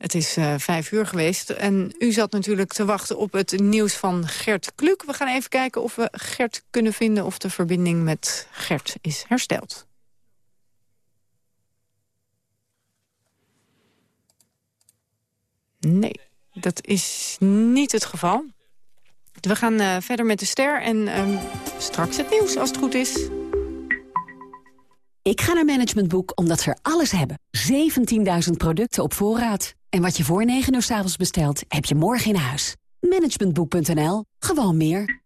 Het is uh, vijf uur geweest en u zat natuurlijk te wachten op het nieuws van Gert Kluk. We gaan even kijken of we Gert kunnen vinden of de verbinding met Gert is hersteld. Nee, dat is niet het geval. We gaan uh, verder met de ster en uh, straks het nieuws als het goed is. Ik ga naar Management Boek omdat ze er alles hebben. 17.000 producten op voorraad. En wat je voor 9 uur s avonds bestelt, heb je morgen in huis. Managementboek.nl. Gewoon meer.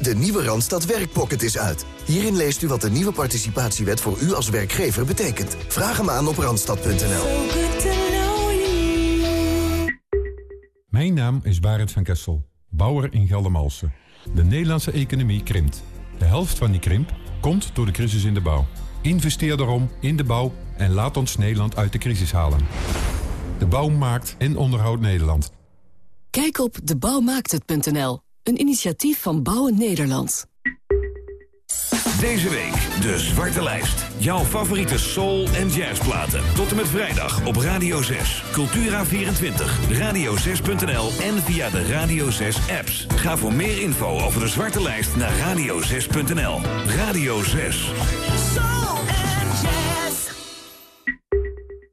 De nieuwe Randstad Werkpocket is uit. Hierin leest u wat de nieuwe participatiewet voor u als werkgever betekent. Vraag hem aan op randstad.nl. Mijn naam is Barend van Kessel, bouwer in Geldermalsen. De Nederlandse economie krimpt. De helft van die krimp komt door de crisis in de bouw. Investeer daarom in de bouw en laat ons Nederland uit de crisis halen. De bouw maakt en onderhoudt Nederland. Kijk op debouwmaakthet.nl, een initiatief van Bouwen Nederland. Deze week de Zwarte Lijst. Jouw favoriete soul- en jazzplaten. Tot en met vrijdag op Radio 6. Cultura24, radio6.nl en via de Radio 6 apps. Ga voor meer info over de Zwarte Lijst naar radio6.nl. Radio 6.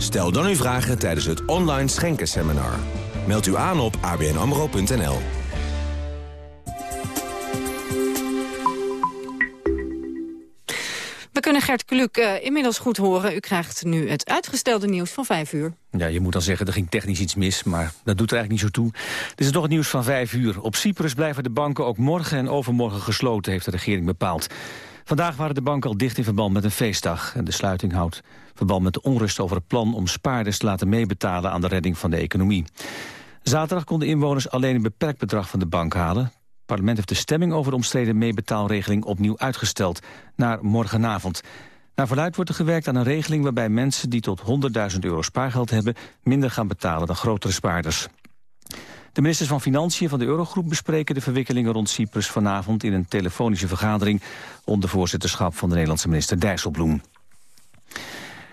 Stel dan uw vragen tijdens het online schenkenseminar. Meld u aan op abnamro.nl. We kunnen Gert Kluk uh, inmiddels goed horen. U krijgt nu het uitgestelde nieuws van vijf uur. Ja, je moet dan zeggen, er ging technisch iets mis, maar dat doet er eigenlijk niet zo toe. Dit is toch het nieuws van vijf uur. Op Cyprus blijven de banken ook morgen en overmorgen gesloten, heeft de regering bepaald. Vandaag waren de banken al dicht in verband met een feestdag. En de sluiting houdt verband met de onrust over het plan om spaarders te laten meebetalen aan de redding van de economie. Zaterdag konden inwoners alleen een beperkt bedrag van de bank halen parlement heeft de stemming over de omstreden meebetaalregeling opnieuw uitgesteld naar morgenavond. Naar verluid wordt er gewerkt aan een regeling waarbij mensen die tot 100.000 euro spaargeld hebben minder gaan betalen dan grotere spaarders. De ministers van Financiën van de Eurogroep bespreken de verwikkelingen rond Cyprus vanavond in een telefonische vergadering onder voorzitterschap van de Nederlandse minister Dijsselbloem.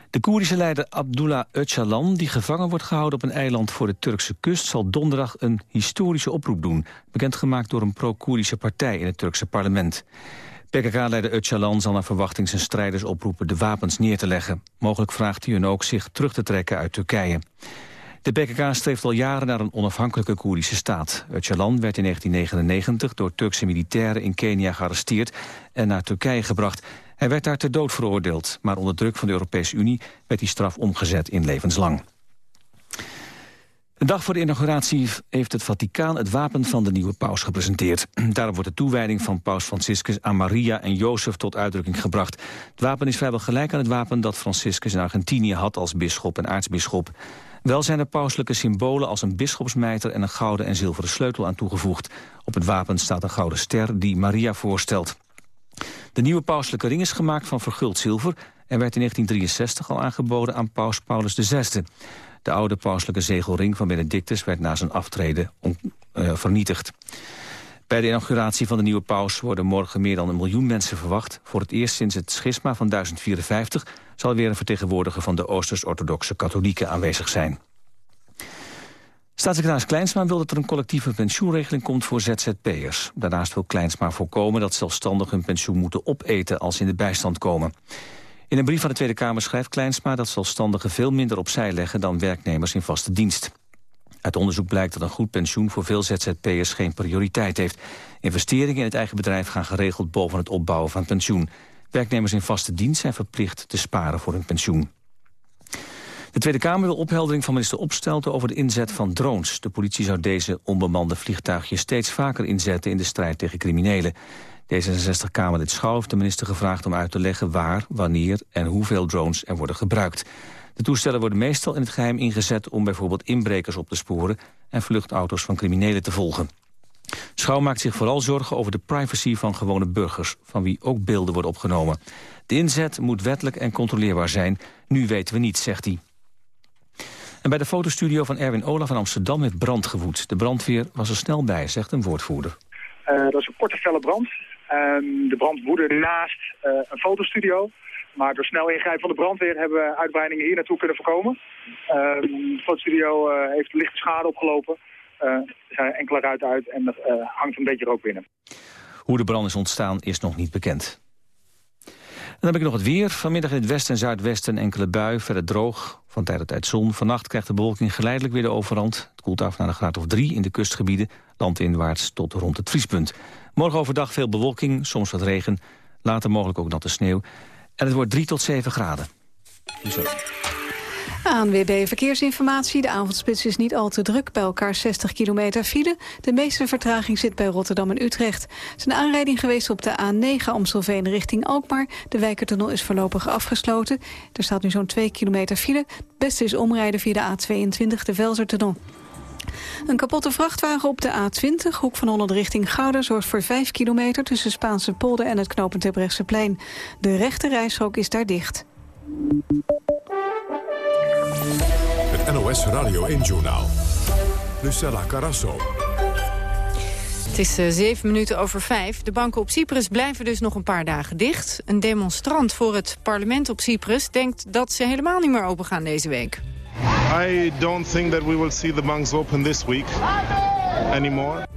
De Koerdische leider Abdullah Öcalan, die gevangen wordt gehouden op een eiland voor de Turkse kust, zal donderdag een historische oproep doen, bekendgemaakt door een pro-Koerdische partij in het Turkse parlement. PKK-leider Öcalan zal naar verwachting zijn strijders oproepen de wapens neer te leggen. Mogelijk vraagt hij hun ook zich terug te trekken uit Turkije. De PKK streeft al jaren naar een onafhankelijke Koerdische staat. Öcalan werd in 1999 door Turkse militairen in Kenia gearresteerd en naar Turkije gebracht. Hij werd daar ter dood veroordeeld, maar onder druk van de Europese Unie werd die straf omgezet in levenslang. Een dag voor de inauguratie heeft het Vaticaan het wapen van de nieuwe paus gepresenteerd. Daarop wordt de toewijding van paus Franciscus aan Maria en Jozef tot uitdrukking gebracht. Het wapen is vrijwel gelijk aan het wapen dat Franciscus in Argentinië had als bisschop en aartsbisschop. Wel zijn er pauselijke symbolen als een bisschopsmijter en een gouden en zilveren sleutel aan toegevoegd. Op het wapen staat een gouden ster die Maria voorstelt. De nieuwe pauselijke ring is gemaakt van verguld zilver... en werd in 1963 al aangeboden aan paus Paulus VI. De oude pauselijke zegelring van Benedictus werd na zijn aftreden uh, vernietigd. Bij de inauguratie van de nieuwe paus worden morgen meer dan een miljoen mensen verwacht. Voor het eerst sinds het schisma van 1054 zal weer een vertegenwoordiger van de Oosters-orthodoxe katholieken aanwezig zijn. Staatssecretaris Kleinsma wil dat er een collectieve pensioenregeling komt voor ZZP'ers. Daarnaast wil Kleinsma voorkomen dat zelfstandigen hun pensioen moeten opeten als ze in de bijstand komen. In een brief van de Tweede Kamer schrijft Kleinsma dat zelfstandigen veel minder opzij leggen dan werknemers in vaste dienst. Uit onderzoek blijkt dat een goed pensioen voor veel ZZP'ers geen prioriteit heeft. Investeringen in het eigen bedrijf gaan geregeld boven het opbouwen van pensioen. Werknemers in vaste dienst zijn verplicht te sparen voor hun pensioen. De Tweede Kamer wil opheldering van minister Opstelten over de inzet van drones. De politie zou deze onbemande vliegtuigjes steeds vaker inzetten in de strijd tegen criminelen. D66-Kamerlid Schouw heeft de minister gevraagd om uit te leggen waar, wanneer en hoeveel drones er worden gebruikt. De toestellen worden meestal in het geheim ingezet om bijvoorbeeld inbrekers op te sporen en vluchtauto's van criminelen te volgen. Schouw maakt zich vooral zorgen over de privacy van gewone burgers, van wie ook beelden worden opgenomen. De inzet moet wettelijk en controleerbaar zijn. Nu weten we niet, zegt hij. En bij de fotostudio van Erwin Ola van Amsterdam heeft brand gewoed. De brandweer was er snel bij, zegt een woordvoerder. Uh, dat is een korte felle brand. Um, de brand woedde naast uh, een fotostudio. Maar door snel ingrijpen van de brandweer hebben we uitbreidingen hier naartoe kunnen voorkomen. Uh, de fotostudio uh, heeft lichte schade opgelopen. Er zijn enkele ruiten uit en er hangt een beetje rook binnen. Hoe de brand is ontstaan is nog niet bekend. Dan heb ik nog het weer. Vanmiddag in het westen en zuidwesten enkele bui, verder droog. Van tijd tot tijd zon. Vannacht krijgt de bewolking geleidelijk weer de overhand. Het koelt af naar een graad of drie in de kustgebieden. Landinwaarts tot rond het vriespunt. Morgen overdag veel bewolking, soms wat regen. Later mogelijk ook natte sneeuw. En het wordt 3 tot 7 graden. ANWB Verkeersinformatie. De avondspits is niet al te druk. Bij elkaar 60 kilometer file. De meeste vertraging zit bij Rotterdam en Utrecht. Er is een aanrijding geweest op de A9 Amstelveen richting Alkmaar. De Wijkertunnel is voorlopig afgesloten. Er staat nu zo'n 2 kilometer file. Het beste is omrijden via de A22, de Velsertunnel. Een kapotte vrachtwagen op de A20, hoek van Holland richting Gouda... zorgt voor 5 kilometer tussen Spaanse polder en het knooppunt plein. De rechte reishok is daar dicht. Het NOS Radio 1-journaal. Lucella Carasso. Het is uh, zeven minuten over vijf. De banken op Cyprus blijven dus nog een paar dagen dicht. Een demonstrant voor het parlement op Cyprus denkt dat ze helemaal niet meer open gaan deze week. I don't think that we will see the banks open this week anymore.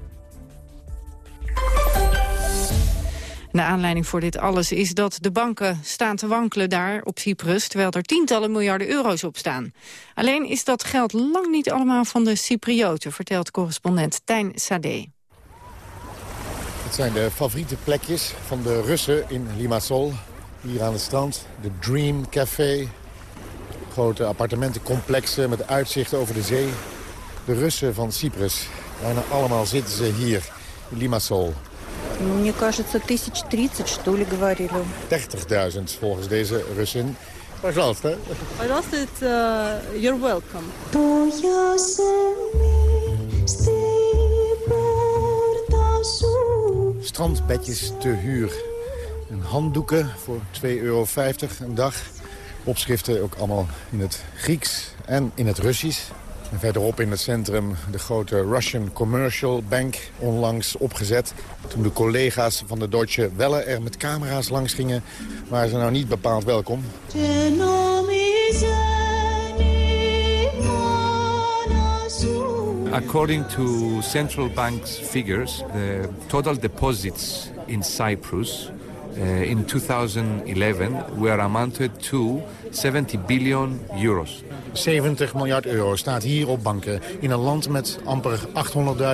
De aanleiding voor dit alles is dat de banken staan te wankelen daar op Cyprus... terwijl er tientallen miljarden euro's op staan. Alleen is dat geld lang niet allemaal van de Cyprioten... vertelt correspondent Tijn Sade. Het zijn de favoriete plekjes van de Russen in Limassol. Hier aan het strand, de Dream Café, Grote appartementencomplexen met uitzicht over de zee. De Russen van Cyprus. Bijna allemaal zitten ze hier, in Limassol. Мне кажется, 1030, что ли, говорили. 30.000 volgens deze Russen. Пожалуйста. Пожалуйста, it's, uh, you're welcome. Strandbedjes te huur. En handdoeken voor 2,50 euro een dag. Opschriften ook allemaal in het Grieks en in het Russisch. En verderop in het centrum de grote Russian Commercial Bank onlangs opgezet. Toen de collega's van de Deutsche Welle er met camera's langs gingen... waren ze nou niet bepaald welkom. According to central bank's figures, the total deposits in Cyprus uh, in 2011 were amounted to 70 billion euros. 70 miljard euro staat hier op banken in een land met amper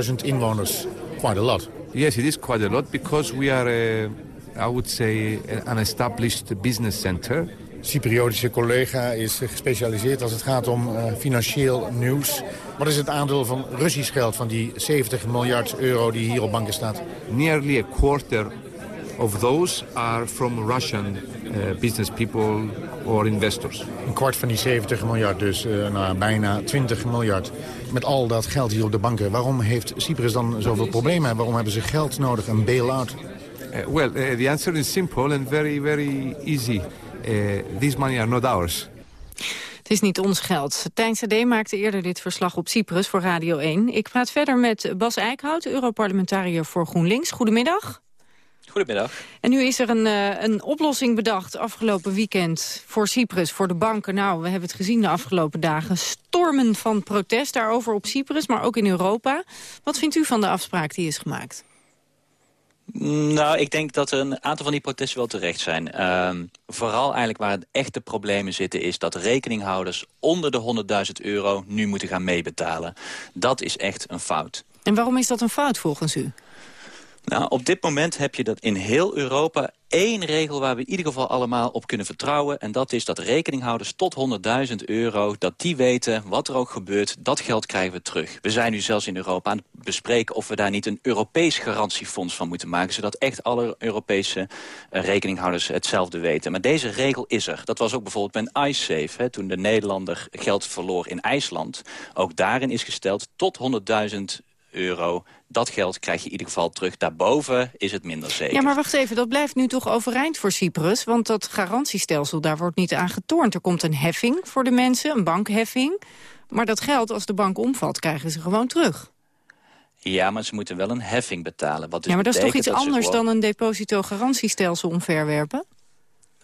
800.000 inwoners. Quite a lot. Yes, it is quite a lot because we are, a, I would say, an established business center. Cypriotische collega is gespecialiseerd als het gaat om uh, financieel nieuws. Wat is het aandeel van Russisch geld van die 70 miljard euro die hier op banken staat? Nearly a quarter of those are from Russian uh, business people or investors. Een kwart van die 70 miljard dus, uh, nou, bijna 20 miljard. Met al dat geld hier op de banken, waarom heeft Cyprus dan zoveel problemen? Waarom hebben ze geld nodig, een bail-out? Uh, well, uh, the answer is simple and very, very easy. Uh, these money are not ours. Het is niet ons geld. Tijn CD maakte eerder dit verslag op Cyprus voor Radio 1. Ik praat verder met Bas Eickhout, Europarlementariër voor GroenLinks. Goedemiddag. Goedemiddag. En nu is er een, uh, een oplossing bedacht afgelopen weekend voor Cyprus, voor de banken. Nou, we hebben het gezien de afgelopen dagen. Stormen van protest daarover op Cyprus, maar ook in Europa. Wat vindt u van de afspraak die is gemaakt? Nou, ik denk dat er een aantal van die protesten wel terecht zijn. Ehm, vooral eigenlijk waar het echte problemen zitten... is dat rekeninghouders onder de 100.000 euro nu moeten gaan meebetalen. Dat is echt een fout. En waarom is dat een fout volgens u? Nou, op dit moment heb je dat in heel Europa één regel waar we in ieder geval allemaal op kunnen vertrouwen. En dat is dat rekeninghouders tot 100.000 euro, dat die weten wat er ook gebeurt, dat geld krijgen we terug. We zijn nu zelfs in Europa aan het bespreken of we daar niet een Europees garantiefonds van moeten maken. Zodat echt alle Europese uh, rekeninghouders hetzelfde weten. Maar deze regel is er. Dat was ook bijvoorbeeld bij IceSafe, hè, toen de Nederlander geld verloor in IJsland. Ook daarin is gesteld tot 100.000 euro. Dat geld krijg je in ieder geval terug. Daarboven is het minder zeker. Ja, maar wacht even, dat blijft nu toch overeind voor Cyprus? Want dat garantiestelsel, daar wordt niet aan getornd. Er komt een heffing voor de mensen, een bankheffing. Maar dat geld, als de bank omvalt, krijgen ze gewoon terug. Ja, maar ze moeten wel een heffing betalen. Wat dus ja, maar dat is toch iets anders gewoon... dan een depositogarantiestelsel omverwerpen?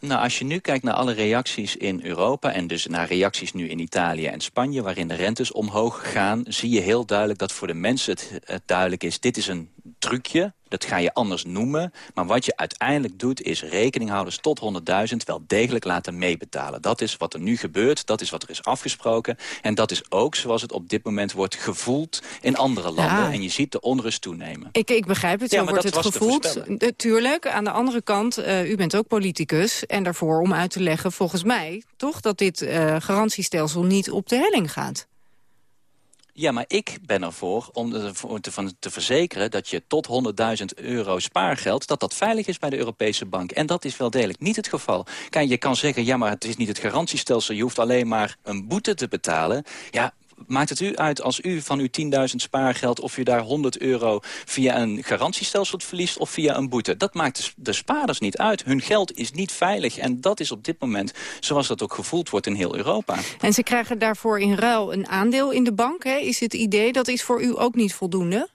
Nou, als je nu kijkt naar alle reacties in Europa... en dus naar reacties nu in Italië en Spanje... waarin de rentes omhoog gaan... zie je heel duidelijk dat voor de mensen het, het duidelijk is... dit is een trucje, dat ga je anders noemen. Maar wat je uiteindelijk doet is rekeninghouders tot 100.000 wel degelijk laten meebetalen. Dat is wat er nu gebeurt, dat is wat er is afgesproken. En dat is ook zoals het op dit moment wordt gevoeld in andere landen. Ja. En je ziet de onrust toenemen. Ik, ik begrijp het, zo wordt het gevoeld. Natuurlijk, aan de andere kant, eh, u bent ook politicus... en daarvoor om uit te leggen, volgens mij, toch... dat dit eh, garantiestelsel niet op de helling gaat. Ja, maar ik ben ervoor om te, van te verzekeren... dat je tot 100.000 euro spaargeld, dat dat veilig is bij de Europese bank. En dat is wel degelijk niet het geval. Kijk, je kan zeggen, ja, maar het is niet het garantiestelsel... je hoeft alleen maar een boete te betalen. Ja, maakt het u uit als u van uw 10.000 spaargeld... of je daar 100 euro via een garantiestelsel verliest of via een boete? Dat maakt de, de spaarders niet uit. Hun geld is niet veilig. En dat is op dit moment zoals dat ook gevoeld wordt in heel Europa. En ze krijgen daarvoor in ruil een aandeel in de bank. Hè? Is het idee, dat is voor u ook niet voldoende?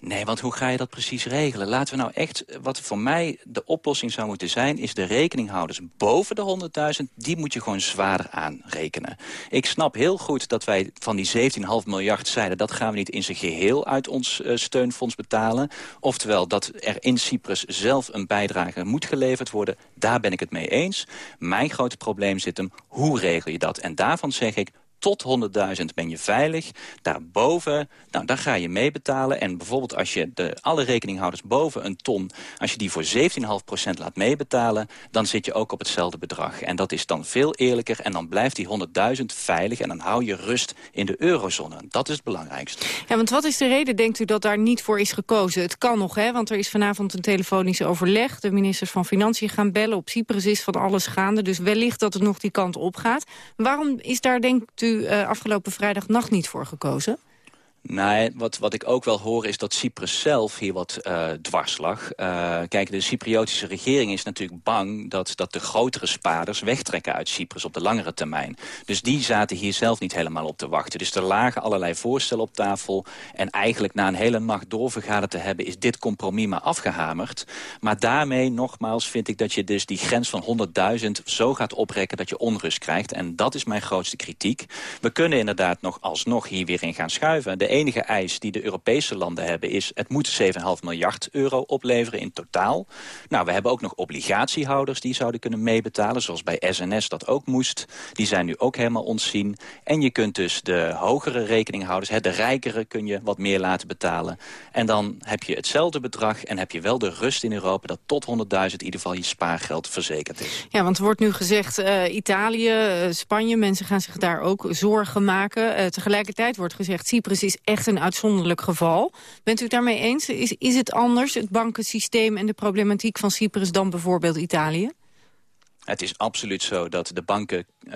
Nee, want hoe ga je dat precies regelen? Laten we nou echt, wat voor mij de oplossing zou moeten zijn... is de rekeninghouders boven de 100.000, die moet je gewoon zwaarder aanrekenen. Ik snap heel goed dat wij van die 17,5 miljard zeiden... dat gaan we niet in zijn geheel uit ons uh, steunfonds betalen. Oftewel dat er in Cyprus zelf een bijdrage moet geleverd worden. Daar ben ik het mee eens. Mijn grote probleem zit hem, hoe regel je dat? En daarvan zeg ik, tot 100.000 ben je veilig. Daarboven, nou, daar ga je mee betalen. En bijvoorbeeld als je de, alle rekeninghouders boven een ton... als je die voor 17,5% laat meebetalen... dan zit je ook op hetzelfde bedrag. En dat is dan veel eerlijker. En dan blijft die 100.000 veilig. En dan hou je rust in de eurozone. Dat is het belangrijkste. Ja, want wat is de reden, denkt u, dat daar niet voor is gekozen? Het kan nog, hè, want er is vanavond een telefonisch overleg. De ministers van Financiën gaan bellen. Op Cyprus is van alles gaande, dus wellicht dat het nog die kant op gaat. Waarom is daar, denkt u, uh, afgelopen vrijdagnacht niet voor gekozen? Nee, wat, wat ik ook wel hoor is dat Cyprus zelf hier wat uh, dwars lag. Uh, kijk, de Cypriotische regering is natuurlijk bang dat, dat de grotere spaarders wegtrekken uit Cyprus op de langere termijn. Dus die zaten hier zelf niet helemaal op te wachten. Dus er lagen allerlei voorstellen op tafel. En eigenlijk na een hele nacht doorvergaderd te hebben is dit compromis maar afgehamerd. Maar daarmee, nogmaals, vind ik dat je dus die grens van 100.000 zo gaat oprekken dat je onrust krijgt. En dat is mijn grootste kritiek. We kunnen inderdaad nog alsnog hier weer in gaan schuiven. De enige eis die de Europese landen hebben is... het moet 7,5 miljard euro opleveren in totaal. Nou, we hebben ook nog obligatiehouders die zouden kunnen meebetalen... zoals bij SNS dat ook moest. Die zijn nu ook helemaal ontzien. En je kunt dus de hogere rekeninghouders, de rijkere... kun je wat meer laten betalen. En dan heb je hetzelfde bedrag en heb je wel de rust in Europa... dat tot 100.000 in ieder geval je spaargeld verzekerd is. Ja, want er wordt nu gezegd uh, Italië, uh, Spanje... mensen gaan zich daar ook zorgen maken. Uh, tegelijkertijd wordt gezegd Cyprus is echt een uitzonderlijk geval. Bent u het daarmee eens? Is, is het anders, het bankensysteem en de problematiek van Cyprus... dan bijvoorbeeld Italië? Het is absoluut zo dat de banken, uh,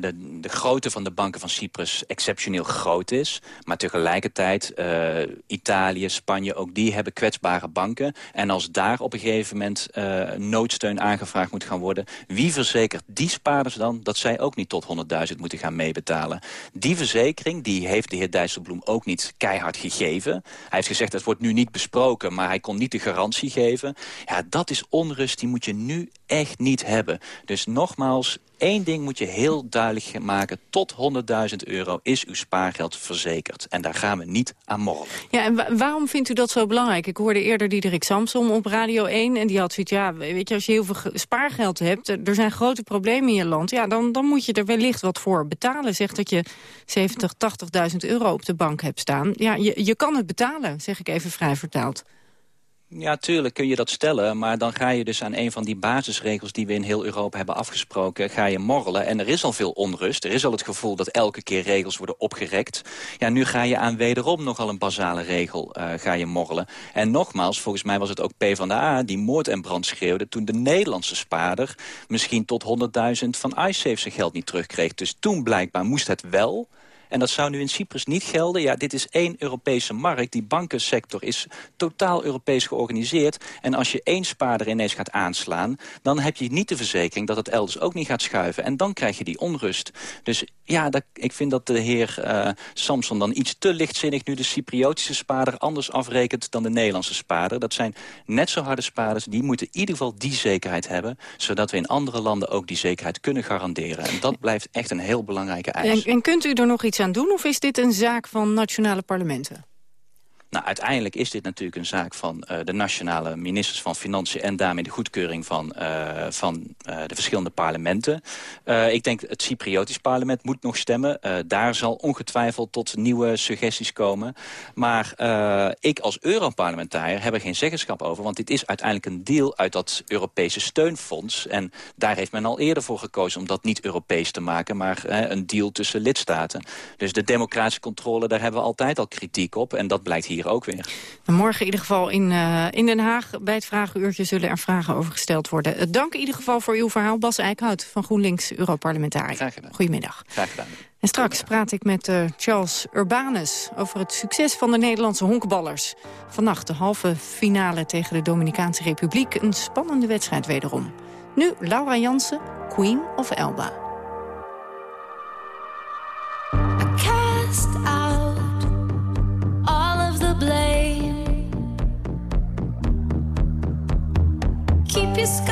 de, de grootte van de banken van Cyprus exceptioneel groot is. Maar tegelijkertijd, uh, Italië, Spanje, ook die hebben kwetsbare banken. En als daar op een gegeven moment uh, noodsteun aangevraagd moet gaan worden... wie verzekert die spaarders dan dat zij ook niet tot 100.000 moeten gaan meebetalen? Die verzekering die heeft de heer Dijsselbloem ook niet keihard gegeven. Hij heeft gezegd, dat wordt nu niet besproken, maar hij kon niet de garantie geven. Ja, dat is onrust, die moet je nu echt niet hebben. Dus nogmaals, één ding moet je heel duidelijk maken. Tot 100.000 euro is uw spaargeld verzekerd. En daar gaan we niet aan morrelen. Ja, en waarom vindt u dat zo belangrijk? Ik hoorde eerder Diederik Samsom op Radio 1 en die had zoiets... ja, weet je, als je heel veel spaargeld hebt, er zijn grote problemen in je land... ja, dan, dan moet je er wellicht wat voor betalen. Zeg dat je 70, 80.000 euro op de bank hebt staan. Ja, je, je kan het betalen, zeg ik even vrij vertaald. Ja, tuurlijk kun je dat stellen, maar dan ga je dus aan een van die basisregels die we in heel Europa hebben afgesproken, ga je morrelen. En er is al veel onrust. Er is al het gevoel dat elke keer regels worden opgerekt. Ja, nu ga je aan wederom nogal een basale regel uh, ga je morrelen. En nogmaals, volgens mij was het ook PvdA die moord en brand schreeuwde toen de Nederlandse spaarder misschien tot 100.000 van iSafe zijn geld niet terugkreeg. Dus toen blijkbaar moest het wel. En dat zou nu in Cyprus niet gelden. Ja, dit is één Europese markt. Die bankensector is totaal Europees georganiseerd. En als je één spaarder ineens gaat aanslaan... dan heb je niet de verzekering dat het elders ook niet gaat schuiven. En dan krijg je die onrust. Dus ja, dat, ik vind dat de heer uh, Samson dan iets te lichtzinnig... nu de Cypriotische spaarder anders afrekent dan de Nederlandse spaarder. Dat zijn net zo harde spaarders. Die moeten in ieder geval die zekerheid hebben... zodat we in andere landen ook die zekerheid kunnen garanderen. En dat blijft echt een heel belangrijke eis. En, en kunt u er nog iets aan doen? Of is dit een zaak van nationale parlementen? Nou, uiteindelijk is dit natuurlijk een zaak van uh, de nationale ministers van Financiën... en daarmee de goedkeuring van, uh, van uh, de verschillende parlementen. ik denk het Cypriotisch parlement moet nog stemmen. daar zal ongetwijfeld tot nieuwe suggesties komen. Maar ik als Europarlementariër heb er geen zeggenschap over... want dit is uiteindelijk een deal uit dat Europese steunfonds. En daar heeft men al eerder voor gekozen om dat niet Europees te maken... maar een deal tussen lidstaten. Dus de democratische controle, daar hebben we altijd al kritiek op. En dat blijkt hier ook weer. Morgen in ieder geval in, uh, in Den Haag bij het Vragenuurtje zullen er vragen over gesteld worden. Eh, dank in ieder geval voor uw verhaal, Bas Eickhout van GroenLinks Europarlementariër. Graag gedaan. Goedemiddag. Graag gedaan. En straks praat ik met uh, Charles Urbanus over het succes van de Nederlandse honkballers. Vannacht de halve finale tegen de Dominicaanse Republiek. Een spannende wedstrijd wederom. Nu Laura Jansen, Queen of Elba. piscar.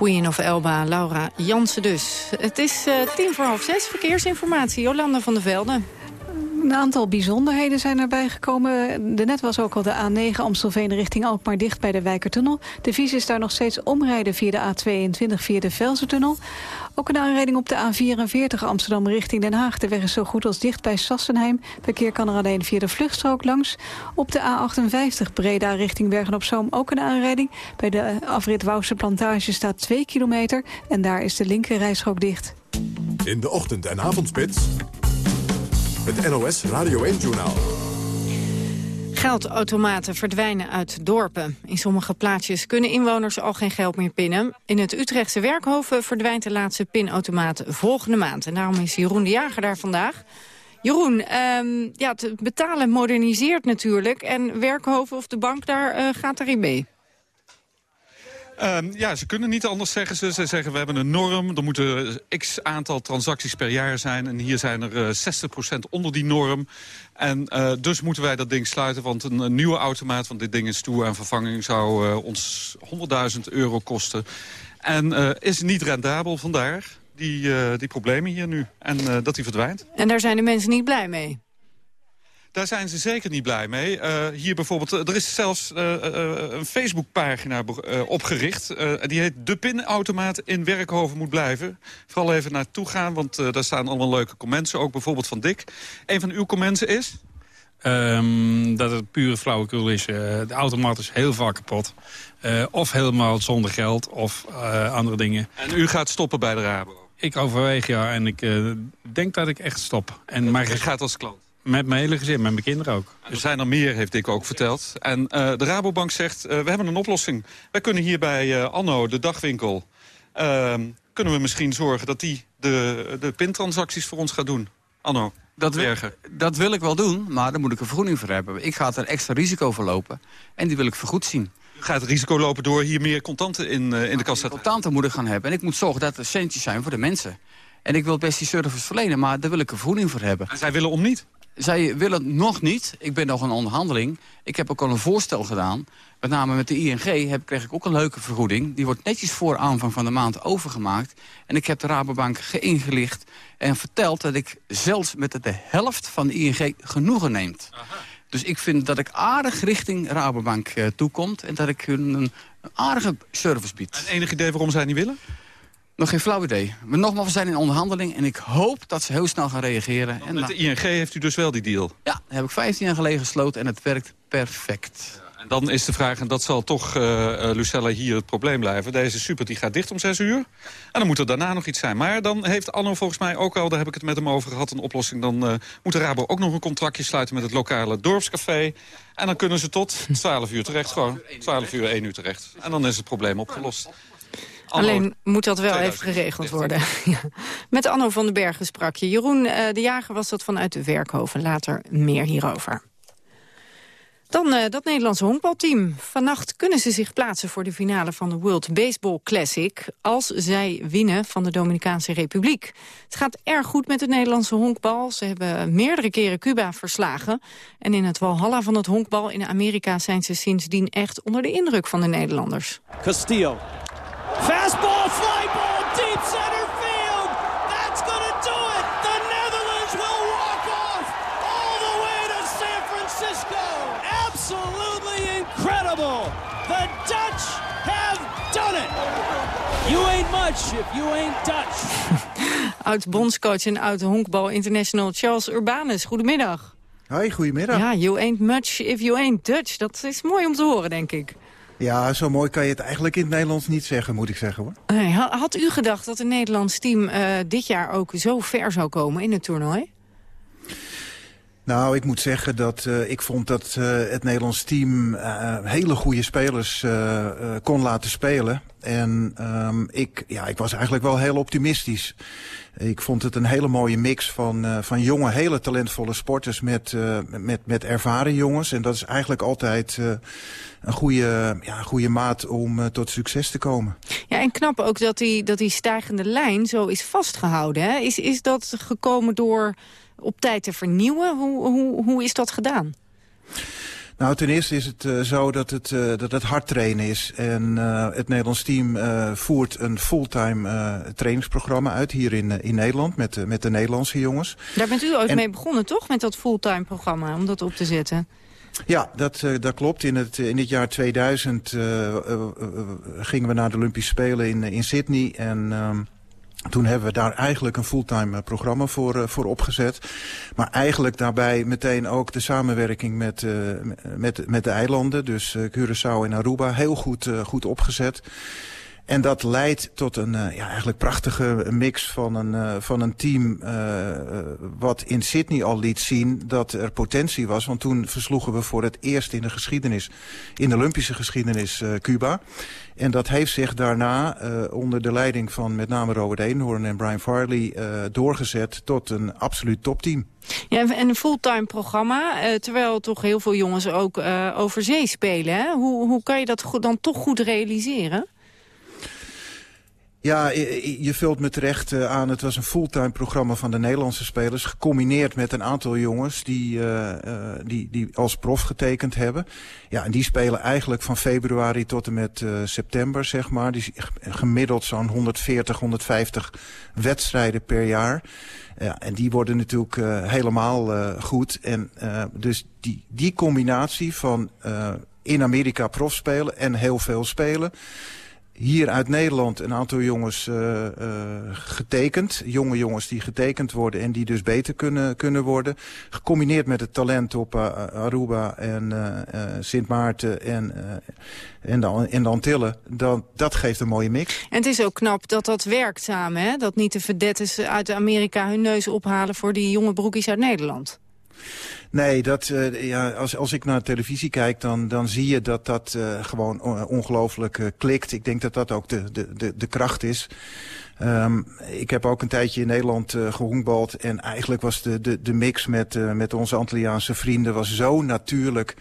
Queen of Elba, Laura Jansen dus. Het is uh, tien voor half zes, verkeersinformatie. Jolanda van der Velde. Een aantal bijzonderheden zijn erbij gekomen. De net was ook al de A9 Amstelveen richting Alkmaar dicht bij de Wijkertunnel. De vies is daar nog steeds omrijden via de A22 via de Velsertunnel. Ook een aanrijding op de A44 Amsterdam richting Den Haag. De weg is zo goed als dicht bij Sassenheim. Verkeer kan er alleen via de vluchtstrook langs. Op de A58 Breda richting Bergen-op-Zoom ook een aanrijding. Bij de afrit Wouwse Plantage staat 2 kilometer. En daar is de linkerrijstrook dicht. In de ochtend- en avondspits... Het NOS Radio 1-journaal. Geldautomaten verdwijnen uit dorpen. In sommige plaatsjes kunnen inwoners al geen geld meer pinnen. In het Utrechtse Werkhoven verdwijnt de laatste pinautomaat volgende maand. En daarom is Jeroen de Jager daar vandaag. Jeroen, um, ja, het betalen moderniseert natuurlijk. En Werkhoven of de bank daar uh, gaat erin mee. Um, ja, ze kunnen niet anders zeggen. Ze, ze zeggen we hebben een norm. Er moeten x aantal transacties per jaar zijn. En hier zijn er uh, 60% onder die norm. En uh, dus moeten wij dat ding sluiten. Want een, nieuwe automaat, want dit ding is toe aan vervanging... zou uh, ons 100.000 euro kosten. En uh, is niet rendabel, vandaar die, die problemen hier nu. En dat die verdwijnt. En daar zijn de mensen niet blij mee? Daar zijn ze zeker niet blij mee. Uh, hier bijvoorbeeld, er is zelfs uh, een Facebookpagina opgericht. die heet De Pinautomaat in Werkhoven moet blijven. Vooral even naartoe gaan, want daar staan allemaal leuke comments. Ook bijvoorbeeld van Dick. Een van uw comments is? Um, dat het pure flauwekul is. de automaat is heel vaak kapot. of helemaal zonder geld, of andere dingen. En u gaat stoppen bij de Rabo? Ik overweeg, ja. En ik denk dat ik echt stop. En, maar je gaat als klant? Met mijn hele gezin, met mijn kinderen ook. Er zijn er meer, heeft Dick ook verteld. En uh, de Rabobank zegt, uh, we hebben een oplossing. Wij kunnen hier bij uh, Anno, de dagwinkel... Ehm, kunnen we misschien zorgen dat die de, de pintransacties voor ons gaat doen. Anno, dat wil, dat wil ik wel doen, maar daar moet ik een vergoeding voor hebben. Ik ga er extra risico voor lopen en die wil ik vergoed zien. Gaat risico lopen door hier meer contanten in, in de kast te Contanten moet ik gaan hebben en ik moet zorgen dat er centjes zijn voor de mensen. En ik wil best die service verlenen, maar daar wil ik een vergoeding voor hebben. En zij willen om niet? Zij willen nog niet. Ik ben nog een onderhandeling. Ik heb ook al een voorstel gedaan. Met name met de ING heb, kreeg ik ook een leuke vergoeding. Die wordt netjes voor aanvang van de maand overgemaakt. En ik heb de Rabobank geïngelicht en verteld... dat ik zelfs met de helft van de ING genoegen neemt. Dus ik vind dat ik aardig richting Rabobank uh, toekomt... en dat ik hun een, een aardige service bied. En enig idee waarom zij niet willen? Nog geen flauw idee. Maar nogmaals, we zijn in onderhandeling en ik hoop dat ze heel snel gaan reageren. En met de ING heeft u dus wel die deal? Ja, heb ik 15 jaar geleden gesloten en het werkt perfect. Ja, en dan is de vraag, en dat zal toch, uh, Lucella, hier het probleem blijven. Deze super die gaat dicht om 6 uur. En dan moet er daarna nog iets zijn. Maar dan heeft Anno volgens mij ook al, daar heb ik het met hem over gehad, een oplossing. Dan uh, moet de Rabo ook nog een contractje sluiten met het lokale dorpscafé. En dan kunnen ze tot 12 uur terecht, gewoon 12 uur, 1 uur terecht. En dan is het probleem opgelost. Alleen moet dat wel even geregeld worden. ja. Met Anno van den Bergen sprak je. Jeroen uh, de Jager was dat vanuit de Werkhoven. Later meer hierover. Dan uh, dat Nederlandse honkbalteam. Vannacht kunnen ze zich plaatsen voor de finale van de World Baseball Classic... als zij winnen van de Dominicaanse Republiek. Het gaat erg goed met het Nederlandse honkbal. Ze hebben meerdere keren Cuba verslagen. En in het walhalla van het honkbal in Amerika... zijn ze sindsdien echt onder de indruk van de Nederlanders. Castillo Fastball, fly ball, deep center field. That's going to do it. The Netherlands will walk off all the way to San Francisco. Absolutely incredible. The Dutch have done it. You ain't much if you ain't Dutch. Oud-bondscoach en oud-honkbal international Charles Urbanus. Goedemiddag. Hoi, goedemiddag. Ja, you ain't much if you ain't Dutch. Dat is mooi om te horen, denk ik. Ja, zo mooi kan je het eigenlijk in het Nederlands niet zeggen, moet ik zeggen hoor. Nee, had u gedacht dat een Nederlands team uh, dit jaar ook zo ver zou komen in het toernooi? Nou, ik moet zeggen dat uh, ik vond dat uh, het Nederlands team uh, hele goede spelers kon laten spelen. En um, ik, ja, ik was eigenlijk wel heel optimistisch. Ik vond het een hele mooie mix van, van jonge, hele talentvolle sporters met, met, met ervaren jongens. En dat is eigenlijk altijd een goede, ja, goede maat om tot succes te komen. Ja, en knap ook dat die, dat die stijgende lijn zo is vastgehouden. Hè? Is, is dat gekomen door op tijd te vernieuwen? Hoe, hoe, hoe is dat gedaan? Nou, ten eerste is het uh, zo dat het, uh, dat het hard trainen is. En uh, het Nederlands team voert een fulltime trainingsprogramma uit hier in, in Nederland met, met de Nederlandse jongens. Daar bent u ooit en... mee begonnen, toch? Met dat fulltime programma, om dat op te zetten. Ja, dat, dat klopt. In het, in het jaar 2000 uh, uh, gingen we naar de Olympische Spelen in, in Sydney. En um, toen hebben we daar eigenlijk een fulltime programma voor, voor opgezet. Maar eigenlijk daarbij meteen ook de samenwerking met, met, met de eilanden. Dus Curaçao en Aruba heel goed, goed opgezet. En dat leidt tot een uh, ja, eigenlijk prachtige mix van een, uh, van een team... Uh, wat in Sydney al liet zien dat er potentie was. Want toen versloegen we voor het eerst in de geschiedenis... in de Olympische geschiedenis Cuba. En dat heeft zich daarna onder de leiding van met name Robert Eenhoorn en Brian Farley... doorgezet tot een absoluut topteam. Ja, en een fulltime programma, terwijl toch heel veel jongens ook over zee spelen. Hè? Hoe, hoe kan je dat dan toch goed realiseren? Ja, je vult me terecht aan. Het was een fulltime programma van de Nederlandse spelers. Gecombineerd met een aantal jongens die, uh, die, die als prof getekend hebben. Ja, en die spelen eigenlijk van februari tot en met september, zeg maar. Die gemiddeld zo'n 140, 150 wedstrijden per jaar. Ja, en die worden natuurlijk helemaal goed. En dus die, die combinatie van in Amerika prof spelen en heel veel spelen hier uit Nederland een aantal jongens uh, uh, getekend. Jonge jongens die getekend worden en die dus beter kunnen, kunnen worden. Gecombineerd met het talent op uh, Aruba en Sint Maarten en, en, de, en de Antillen. Dan, dat geeft een mooie mix. En het is ook knap dat dat werkt samen. Hè? Dat niet de verdettes uit Amerika hun neus ophalen voor die jonge broekjes uit Nederland. Nee, dat, uh, ja, als, als ik naar televisie kijk, dan, dan zie je dat dat uh, gewoon ongelooflijk uh, klikt. Ik denk dat dat ook de, de, de, de kracht is. Um, ik heb ook een tijdje in Nederland uh, gehonkbald. En eigenlijk was de, de, de mix met, met onze Antilliaanse vrienden was zo natuurlijk.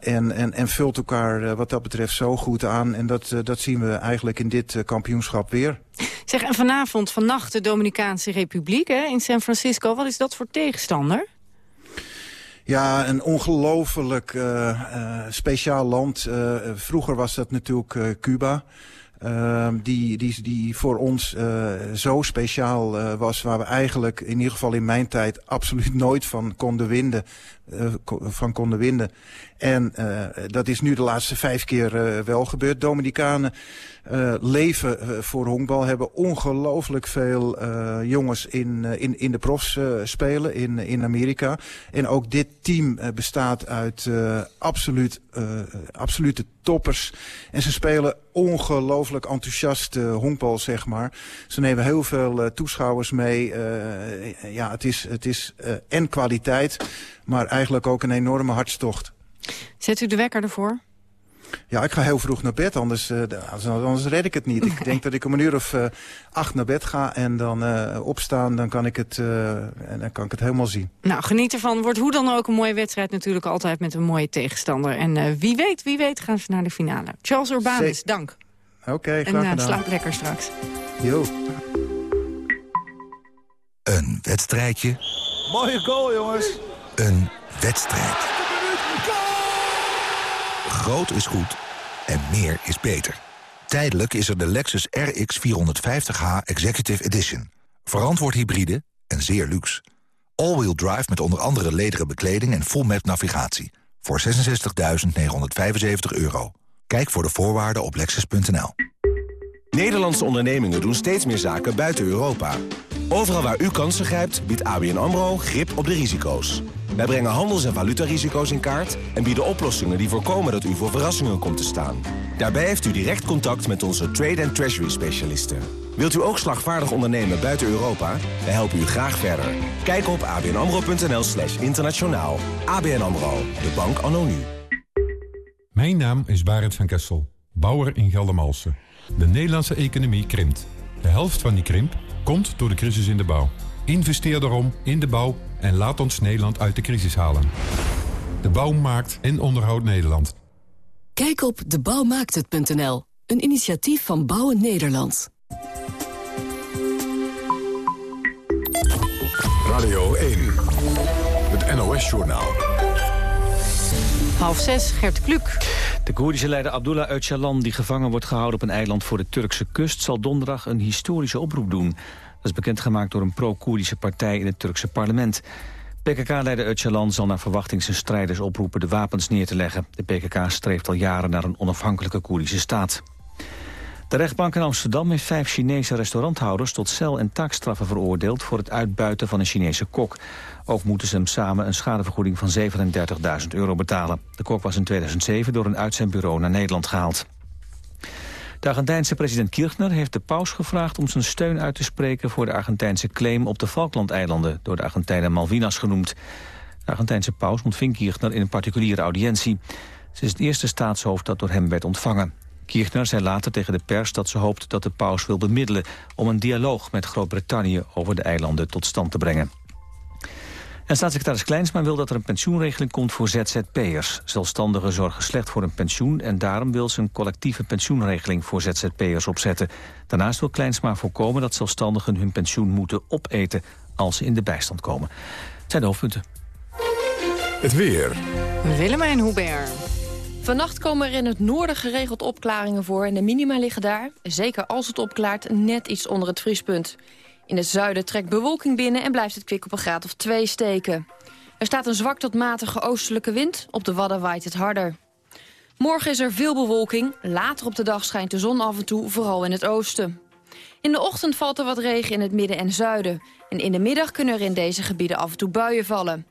En, en, en vult elkaar wat dat betreft zo goed aan. En dat, dat zien we eigenlijk in dit kampioenschap weer. Zeg, en vanavond, vannacht de Dominicaanse Republiek hè, in San Francisco. Wat is dat voor tegenstander? Ja, een ongelooflijk uh, uh, speciaal land. Uh, vroeger was dat natuurlijk Cuba. die, die, die voor ons zo speciaal was, waar we eigenlijk in ieder geval in mijn tijd absoluut nooit van konden winnen. Van konden winnen. En dat is nu de laatste vijf keer wel gebeurd. Dominicanen uh, leven uh, voor honkbal. Hebben ongelooflijk veel uh, jongens in, in, in de profs spelen in, in Amerika. En ook dit team bestaat uit absoluut, absolute toppers. En ze spelen ongelooflijk enthousiast honkbal, zeg maar. Ze nemen heel veel toeschouwers mee. ja, het is, het is en kwaliteit, maar eigenlijk ook een enorme hartstocht. Zet u de wekker ervoor? Ja, ik ga heel vroeg naar bed, anders, uh, anders red ik het niet. Ik denk dat ik om een uur of uh, acht naar bed ga en dan uh, opstaan, dan kan, ik het, en dan kan ik het helemaal zien. Nou, geniet ervan. Wordt hoe dan ook een mooie wedstrijd natuurlijk altijd met een mooie tegenstander. En wie weet, wie weet gaan ze naar de finale. Charles Urbanus, dank. Oké, okay, graag En slaap lekker straks. Jo. Een wedstrijdje. Mooie goal, jongens. Een wedstrijd. Groot is goed en meer is beter. Tijdelijk is er de Lexus RX 450h Executive Edition. Verantwoord hybride en zeer luxe. All-wheel drive met onder andere lederen bekleding en full map navigatie. Voor 66.975 euro. Kijk voor de voorwaarden op lexus.nl. Nederlandse ondernemingen doen steeds meer zaken buiten Europa. Overal waar u kansen grijpt, biedt ABN AMRO grip op de risico's. Wij brengen handels- en valutarisico's in kaart... en bieden oplossingen die voorkomen dat u voor verrassingen komt te staan. Daarbij heeft u direct contact met onze trade- en treasury-specialisten. Wilt u ook slagvaardig ondernemen buiten Europa? Wij helpen u graag verder. Kijk op abnamro.nl slash internationaal. ABN AMRO, de bank anno. Mijn naam is Barend van Kessel, bouwer in Geldermalsen. De Nederlandse economie krimpt. De helft van die krimp komt door de crisis in de bouw. Investeer daarom in de bouw en laat ons Nederland uit de crisis halen. De bouw maakt en onderhoudt Nederland. Kijk op debouwmaakthet.nl, een initiatief van Bouwen Nederland. Radio 1, het NOS-journaal. Half zes, Gert Kluk. De Koerdische leider Abdullah Öcalan, die gevangen wordt gehouden op een eiland voor de Turkse kust, zal donderdag een historische oproep doen. Dat is bekendgemaakt door een pro-Koerdische partij in het Turkse parlement. PKK-leider Öcalan zal naar verwachting zijn strijders oproepen de wapens neer te leggen. De PKK streeft al jaren naar een onafhankelijke Koerdische staat. De rechtbank in Amsterdam heeft vijf Chinese restauranthouders tot cel- en taakstraffen veroordeeld voor het uitbuiten van een Chinese kok. Ook moeten ze hem samen een schadevergoeding van 37.000 euro betalen. De kok was in 2007 door een uitzendbureau naar Nederland gehaald. De Argentijnse president Kirchner heeft de paus gevraagd om zijn steun uit te spreken voor de Argentijnse claim op de Falklandeilanden, door de Argentijnen Malvinas genoemd. De Argentijnse paus ontving Kirchner in een particuliere audiëntie. Ze is het eerste staatshoofd dat door hem werd ontvangen. Kirchner zei later tegen de pers dat ze hoopt dat de paus wil bemiddelen... om een dialoog met Groot-Brittannië over de eilanden tot stand te brengen. En staatssecretaris Kleinsma wil dat er een pensioenregeling komt voor ZZP'ers. Zelfstandigen zorgen slecht voor een pensioen... en daarom wil ze een collectieve pensioenregeling voor ZZP'ers opzetten. Daarnaast wil Kleinsma voorkomen dat zelfstandigen hun pensioen moeten opeten... als ze in de bijstand komen. Het zijn de hoofdpunten. Het weer. Willemijn Hubert. Vannacht komen er in het noorden geregeld opklaringen voor... en de minima liggen daar, zeker als het opklaart, net iets onder het vriespunt. In het zuiden trekt bewolking binnen en blijft het kwik op een graad of 2 steken. Er staat een zwak tot matige oostelijke wind, op de Wadden waait het harder. Morgen is er veel bewolking, later op de dag schijnt de zon af en toe, vooral in het oosten. In de ochtend valt er wat regen in het midden en zuiden. En in de middag kunnen er in deze gebieden af en toe buien vallen.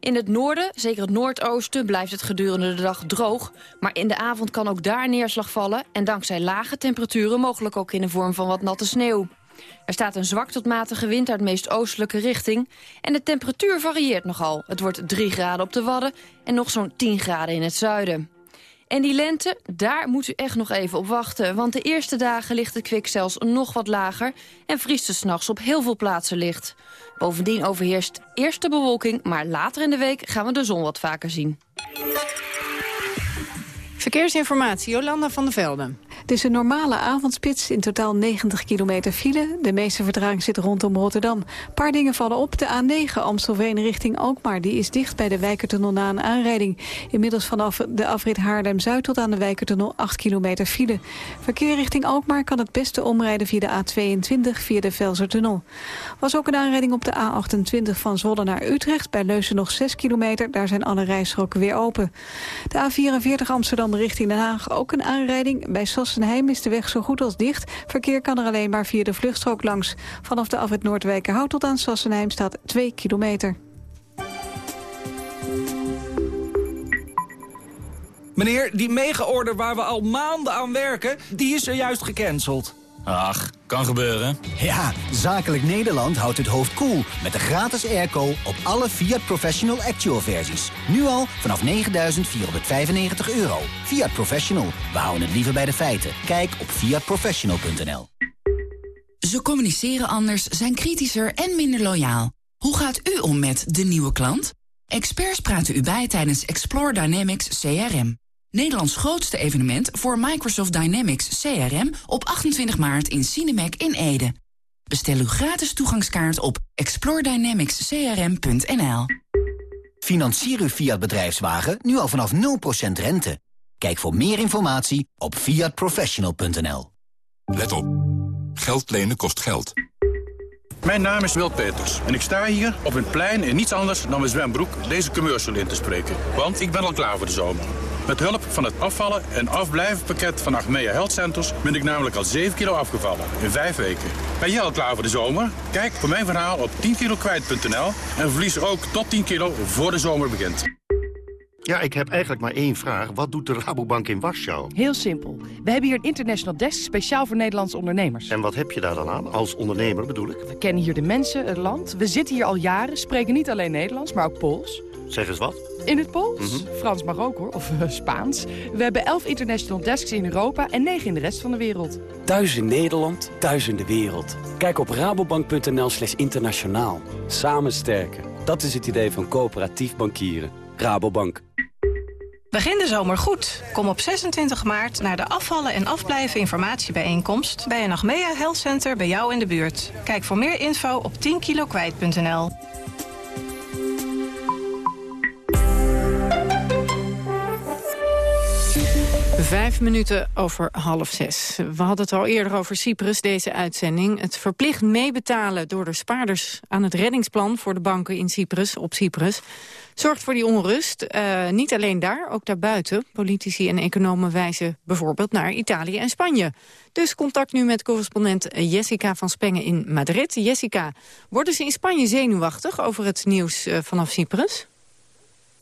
In het noorden, zeker het noordoosten, blijft het gedurende de dag droog. Maar in de avond kan ook daar neerslag vallen... en dankzij lage temperaturen mogelijk ook in de vorm van wat natte sneeuw. Er staat een zwak tot matige wind uit meest oostelijke richting... en de temperatuur varieert nogal. Het wordt 3 graden op de Wadden en nog zo'n 10 graden in het zuiden. En die lente, daar moet u echt nog even op wachten... want de eerste dagen ligt het kwik zelfs nog wat lager... en vriest het s'nachts op heel veel plaatsen licht. Bovendien overheerst eerst de bewolking... maar later in de week gaan we de zon wat vaker zien. Verkeersinformatie, Jolanda van der Velden. Het is een normale avondspits, in totaal 90 kilometer file. De meeste vertraging zit rondom Rotterdam. Een paar dingen vallen op. De A9 Amstelveen richting Alkmaar. Die is dicht bij de Wijkertunnel na een aanrijding. Inmiddels vanaf de afrit Haarlem-Zuid tot aan de Wijkertunnel 8 kilometer file. Verkeer richting Alkmaar kan het beste omrijden via de A22 via de Velsertunnel. Was ook een aanrijding op de A28 van Zwolle naar Utrecht. Bij Leusen nog 6 kilometer. Daar zijn alle rijstroken weer open. De A44 Amsterdam richting Den Haag. Ook een aanrijding. Bij Sassenheim is de weg zo goed als dicht. Verkeer kan er alleen maar via de vluchtstrook langs. Vanaf de afrit Noordwijkerhout tot aan Sassenheim staat 2 kilometer. Meneer, die mega-order waar we al maanden aan werken, die is zojuist gecanceld. Ach, kan gebeuren. Ja, Zakelijk Nederland houdt het hoofd koel cool met de gratis airco op alle Fiat Professional Actual versies. Nu al vanaf 9.495 euro. Fiat Professional, we houden het liever bij de feiten. Kijk op fiatprofessional.nl Ze communiceren anders, zijn kritischer en minder loyaal. Hoe gaat u om met de nieuwe klant? Experts praten u bij tijdens Explore Dynamics CRM. Nederlands grootste evenement voor Microsoft Dynamics CRM op 28 maart in Cinemac in Ede. Bestel uw gratis toegangskaart op exploredynamicscrm.nl. Financier uw Fiat bedrijfswagen nu al vanaf 0% rente. Kijk voor meer informatie op fiatprofessional.nl. Let op. Geld lenen kost geld. Mijn naam is Wil Peters en ik sta hier op een plein in niets anders dan mijn zwembroek deze commercial in te spreken. Want ik ben al klaar voor de zomer. Met hulp van het afvallen en afblijvenpakket van Achmea Health Centers ben ik namelijk al 7 kilo afgevallen in 5 weken. Ben jij al klaar voor de zomer? Kijk voor mijn verhaal op 10kilokwijt.nl en verlies ook tot 10 kilo voor de zomer begint. Ja, ik heb eigenlijk maar één vraag. Wat doet de Rabobank in Warschau? Heel simpel. We hebben hier een international desk speciaal voor Nederlandse ondernemers. En wat heb je daar dan aan? Als ondernemer bedoel ik? We kennen hier de mensen, het land. We zitten hier al jaren, spreken niet alleen Nederlands, maar ook Pools. Zeg eens wat. In het Pools? Frans mag ook hoor, of uh, Spaans. We hebben elf international desks in Europa en negen in de rest van de wereld. Thuis in Nederland, thuis in de wereld. Kijk op rabobank.nl slash internationaal. Samen sterken. Dat is het idee van coöperatief bankieren. Rabobank. Begin de zomer goed. Kom op 26 maart naar de afvallen en afblijven informatiebijeenkomst... bij een Achmea Health Center bij jou in de buurt. Kijk voor meer info op 10kilokwijt.nl. Vijf minuten over half zes. We hadden het al eerder over Cyprus, deze uitzending. Het verplicht meebetalen door de spaarders aan het reddingsplan... voor de banken in Cyprus, op Cyprus, zorgt voor die onrust. Uh, niet alleen daar, ook daarbuiten. Politici en economen wijzen bijvoorbeeld naar Italië en Spanje. Dus contact nu met correspondent Jessica van Spengen in Madrid. Jessica, worden ze in Spanje zenuwachtig over het nieuws uh, vanaf Cyprus?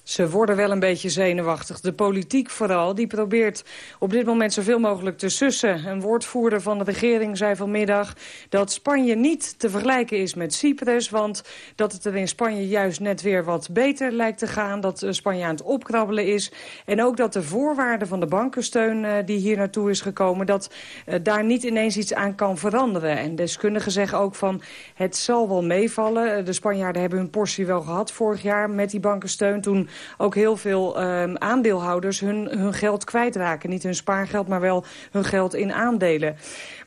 Ze worden wel een beetje zenuwachtig. De politiek vooral, die probeert op dit moment zoveel mogelijk te sussen. Een woordvoerder van de regering zei vanmiddag dat Spanje niet te vergelijken is met Cyprus. Want dat het er in Spanje juist net weer wat beter lijkt te gaan. Dat eh, Spanje aan het opkrabbelen is. En ook dat de voorwaarden van de bankensteun uh, die hier naartoe is gekomen... dat uh, daar niet ineens iets aan kan veranderen. En deskundigen zeggen ook van het zal wel meevallen. De Spanjaarden hebben hun portie wel gehad vorig jaar met die bankensteun. Toen ook heel veel um, aandeelhouders hun, hun geld kwijtraken. Niet hun spaargeld, maar wel hun geld in aandelen.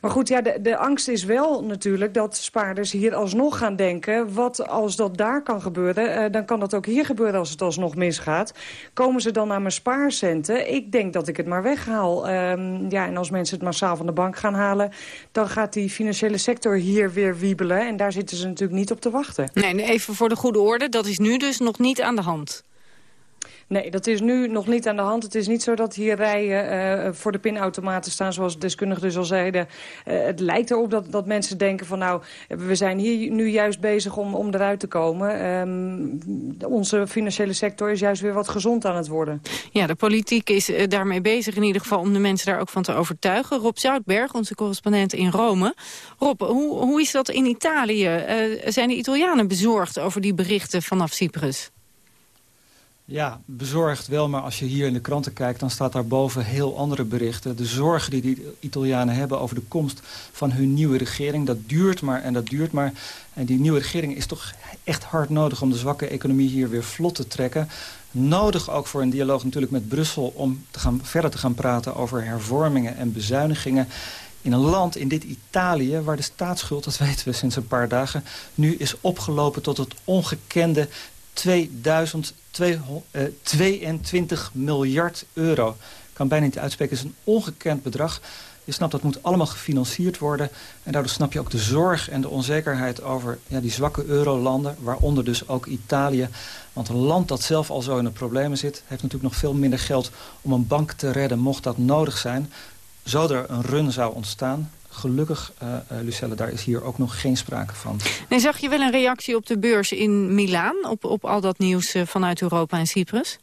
Maar goed, ja, de, de angst is wel natuurlijk dat spaarders hier alsnog gaan denken... wat als dat daar kan gebeuren, uh, dan kan dat ook hier gebeuren als het alsnog misgaat. Komen ze dan naar mijn spaarcenten? Ik denk dat ik het maar weghaal. Um, ja, en als mensen het massaal van de bank gaan halen... dan gaat die financiële sector hier weer wiebelen. En daar zitten ze natuurlijk niet op te wachten. Nee, even voor de goede orde, dat is nu dus nog niet aan de hand. Nee, dat is nu nog niet aan de hand. Het is niet zo dat hier rijen uh, voor de pinautomaten staan, zoals deskundigen dus al zeiden. Uh, het lijkt erop dat, dat mensen denken van nou, we zijn hier nu juist bezig om, om eruit te komen. Um, onze financiële sector is juist weer wat gezond aan het worden. Ja, de politiek is uh, daarmee bezig in ieder geval om de mensen daar ook van te overtuigen. Rob Zoutberg, onze correspondent in Rome. Rob, hoe, hoe is dat in Italië? zijn de Italianen bezorgd over die berichten vanaf Cyprus? Ja, bezorgd wel, maar als je hier in de kranten kijkt... dan staat daarboven heel andere berichten. De zorgen die de Italianen hebben over de komst van hun nieuwe regering... dat duurt maar en dat duurt maar. En die nieuwe regering is toch echt hard nodig... om de zwakke economie hier weer vlot te trekken. Nodig ook voor een dialoog natuurlijk met Brussel... om te gaan, verder te gaan praten over hervormingen en bezuinigingen in een land, in dit Italië, waar de staatsschuld, dat weten we sinds een paar dagen... nu is opgelopen tot het ongekende 2022 miljard euro. Ik kan bijna niet uitspreken, het is een ongekend bedrag. Je snapt, dat moet allemaal gefinancierd worden. En daardoor snap je ook de zorg en de onzekerheid over ja, die zwakke eurolanden. Waaronder dus ook Italië. Want een land dat zelf al zo in de problemen zit... heeft natuurlijk nog veel minder geld om een bank te redden mocht dat nodig zijn. Zo er een run zou ontstaan, gelukkig, uh, uh, Lucelle, daar is hier ook nog geen sprake van. Nee, zag je wel een reactie op de beurs in Milaan... op, op al dat nieuws uh, vanuit Europa en Cyprus?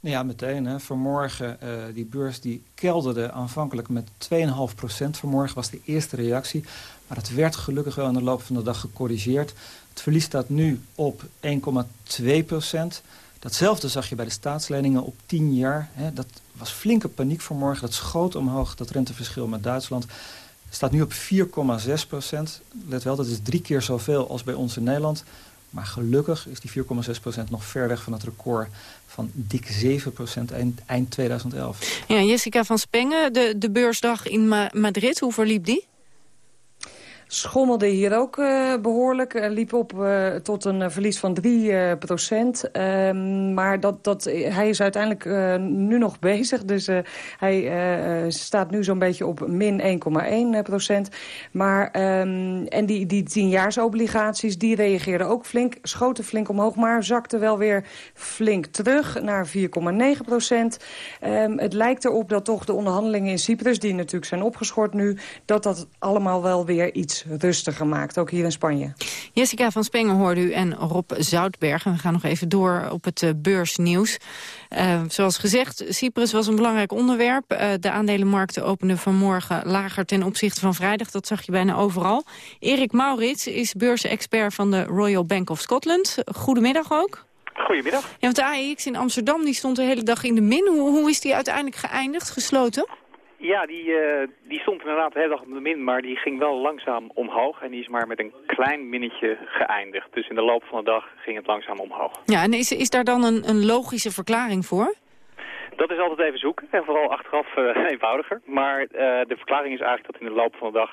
Ja, meteen. Hè. Vanmorgen, uh, die beurs die kelderde aanvankelijk met 2,5 procent. Vanmorgen was de eerste reactie. Maar het werd gelukkig wel in de loop van de dag gecorrigeerd. Het verlies staat nu op 1,2 procent. Datzelfde zag je bij de staatsleningen op 10 jaar. Hè. Dat was flinke paniek vanmorgen. Dat schoot omhoog, dat renteverschil met Duitsland staat nu op 4,6 procent. Let wel, dat is drie keer zoveel als bij ons in Nederland. Maar gelukkig is die 4,6 procent nog ver weg van het record van dik 7 procent eind, eind 2011. Ja, Jessica van Spengen, de, de beursdag in Ma Madrid, hoe verliep die? Schommelde hier ook uh, behoorlijk. Uh, liep op uh, tot een verlies van 3 procent. Ehm, maar dat, dat, hij is uiteindelijk nu nog bezig. Dus hij staat nu zo'n beetje op min 1,1 procent. Maar, um, en die, die tienjaarsobligaties, die reageerden ook flink. Schoten flink omhoog, maar zakten wel weer flink terug naar 4,9 procent. Um, het lijkt erop dat toch de onderhandelingen in Cyprus... die natuurlijk zijn opgeschort nu... dat dat allemaal wel weer iets rustiger maakt, ook hier in Spanje. Jessica van Spengen hoorde u en Rob Zoutberg. En we gaan nog even door op het uh, beursnieuws. Uh, zoals gezegd, Cyprus was een belangrijk onderwerp. Uh, de aandelenmarkten openden vanmorgen lager ten opzichte van vrijdag. Dat zag je bijna overal. Erik Maurits is beursexpert van de Royal Bank of Scotland. Goedemiddag ook. Goedemiddag. Ja, want de AEX in Amsterdam die stond de hele dag in de min. Hoe, hoe is die uiteindelijk geëindigd, gesloten? Ja, die, uh, die stond inderdaad de hele dag op de min, maar die ging wel langzaam omhoog. En die is maar met een klein minnetje geëindigd. Dus in de loop van de dag ging het langzaam omhoog. Ja, en is, is daar dan een, een logische verklaring voor? Dat is altijd even zoeken en vooral achteraf uh, eenvoudiger. Maar uh, de verklaring is eigenlijk dat in de loop van de dag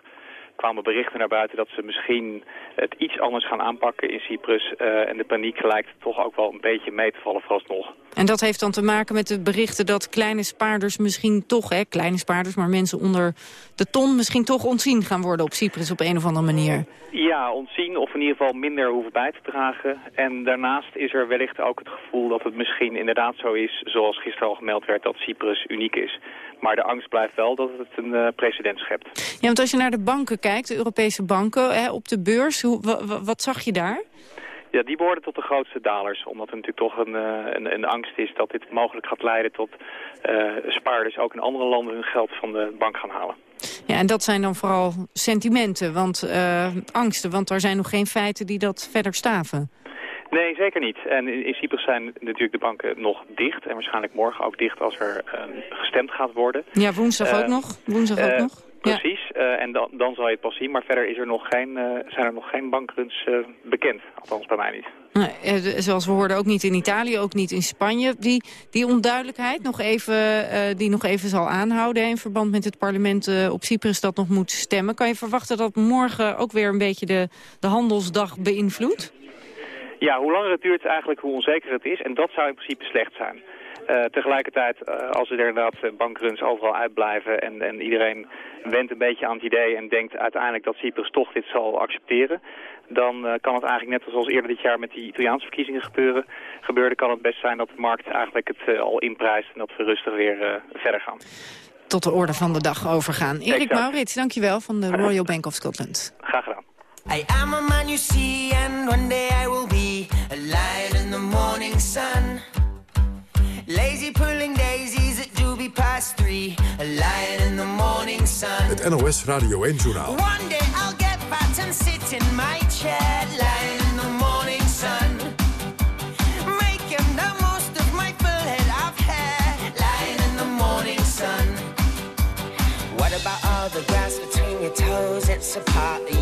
kwamen berichten naar buiten dat ze misschien het iets anders gaan aanpakken in Cyprus. Uh, en de paniek lijkt toch ook wel een beetje mee te vallen vooralsnog. En dat heeft dan te maken met de berichten dat kleine spaarders misschien toch... Hè, kleine spaarders, maar mensen onder de ton... misschien toch ontzien gaan worden op Cyprus op een of andere manier. Ja, ontzien of in ieder geval minder hoeven bij te dragen. En daarnaast is er wellicht ook het gevoel dat het misschien inderdaad zo is... zoals gisteren al gemeld werd, dat Cyprus uniek is. Maar de angst blijft wel dat het een uh, precedent schept. Ja, want als je naar de banken kijkt, de Europese banken, hè, op de beurs... Hoe, wat zag je daar? Ja, die behoorden tot de grootste dalers. Omdat er natuurlijk toch een, eh, een, een angst is dat dit mogelijk gaat leiden tot uh, spaarders ook in andere landen hun geld van de bank gaan halen. Ja, en dat zijn dan vooral sentimenten, want uh, angsten. Want er zijn nog geen feiten die dat verder staven. Nee, zeker niet. En in, in Cyprus zijn natuurlijk de banken nog dicht. En waarschijnlijk morgen ook dicht als er uh, gestemd gaat worden. Ja, woensdag ook nog. Woensdag ook nog. Precies, ja. uh, en dan, dan zal je het pas zien. Maar verder is er nog geen, uh, zijn er nog geen bankruns uh, bekend. Althans bij mij niet. Nee, zoals we hoorden ook niet in Italië, ook niet in Spanje. Die, die onduidelijkheid nog even, die nog even zal aanhouden... in verband met het parlement op Cyprus dat nog moet stemmen. Kan je verwachten dat morgen ook weer een beetje de, de handelsdag beïnvloedt? Ja, hoe langer het duurt eigenlijk hoe onzeker het is. En dat zou in principe slecht zijn. Uh, tegelijkertijd, uh, als er inderdaad bankruns overal uitblijven en, en iedereen wendt een beetje aan het idee en denkt uiteindelijk dat Cyprus toch dit zal accepteren, dan uh, kan het eigenlijk net zoals eerder dit jaar met die Italiaanse verkiezingen gebeuren, gebeurde, kan het best zijn dat de markt eigenlijk het al inprijst en dat we rustig weer verder gaan. Tot de orde van de dag overgaan. Erik exact. Maurits, dankjewel van de Royal Bank of Scotland. Graag gedaan. I am a man you see and one day I will be a lion in the morning sun. Lazy pulling daisies at doobie past three. A lion in the morning sun. Het NOS Radio 1 Journaal. One day I'll get fat and sit in my chair. Lion in the morning sun. Making the most of my full head of hair. Lion in the morning sun. What about all the grass between your toes? It's a part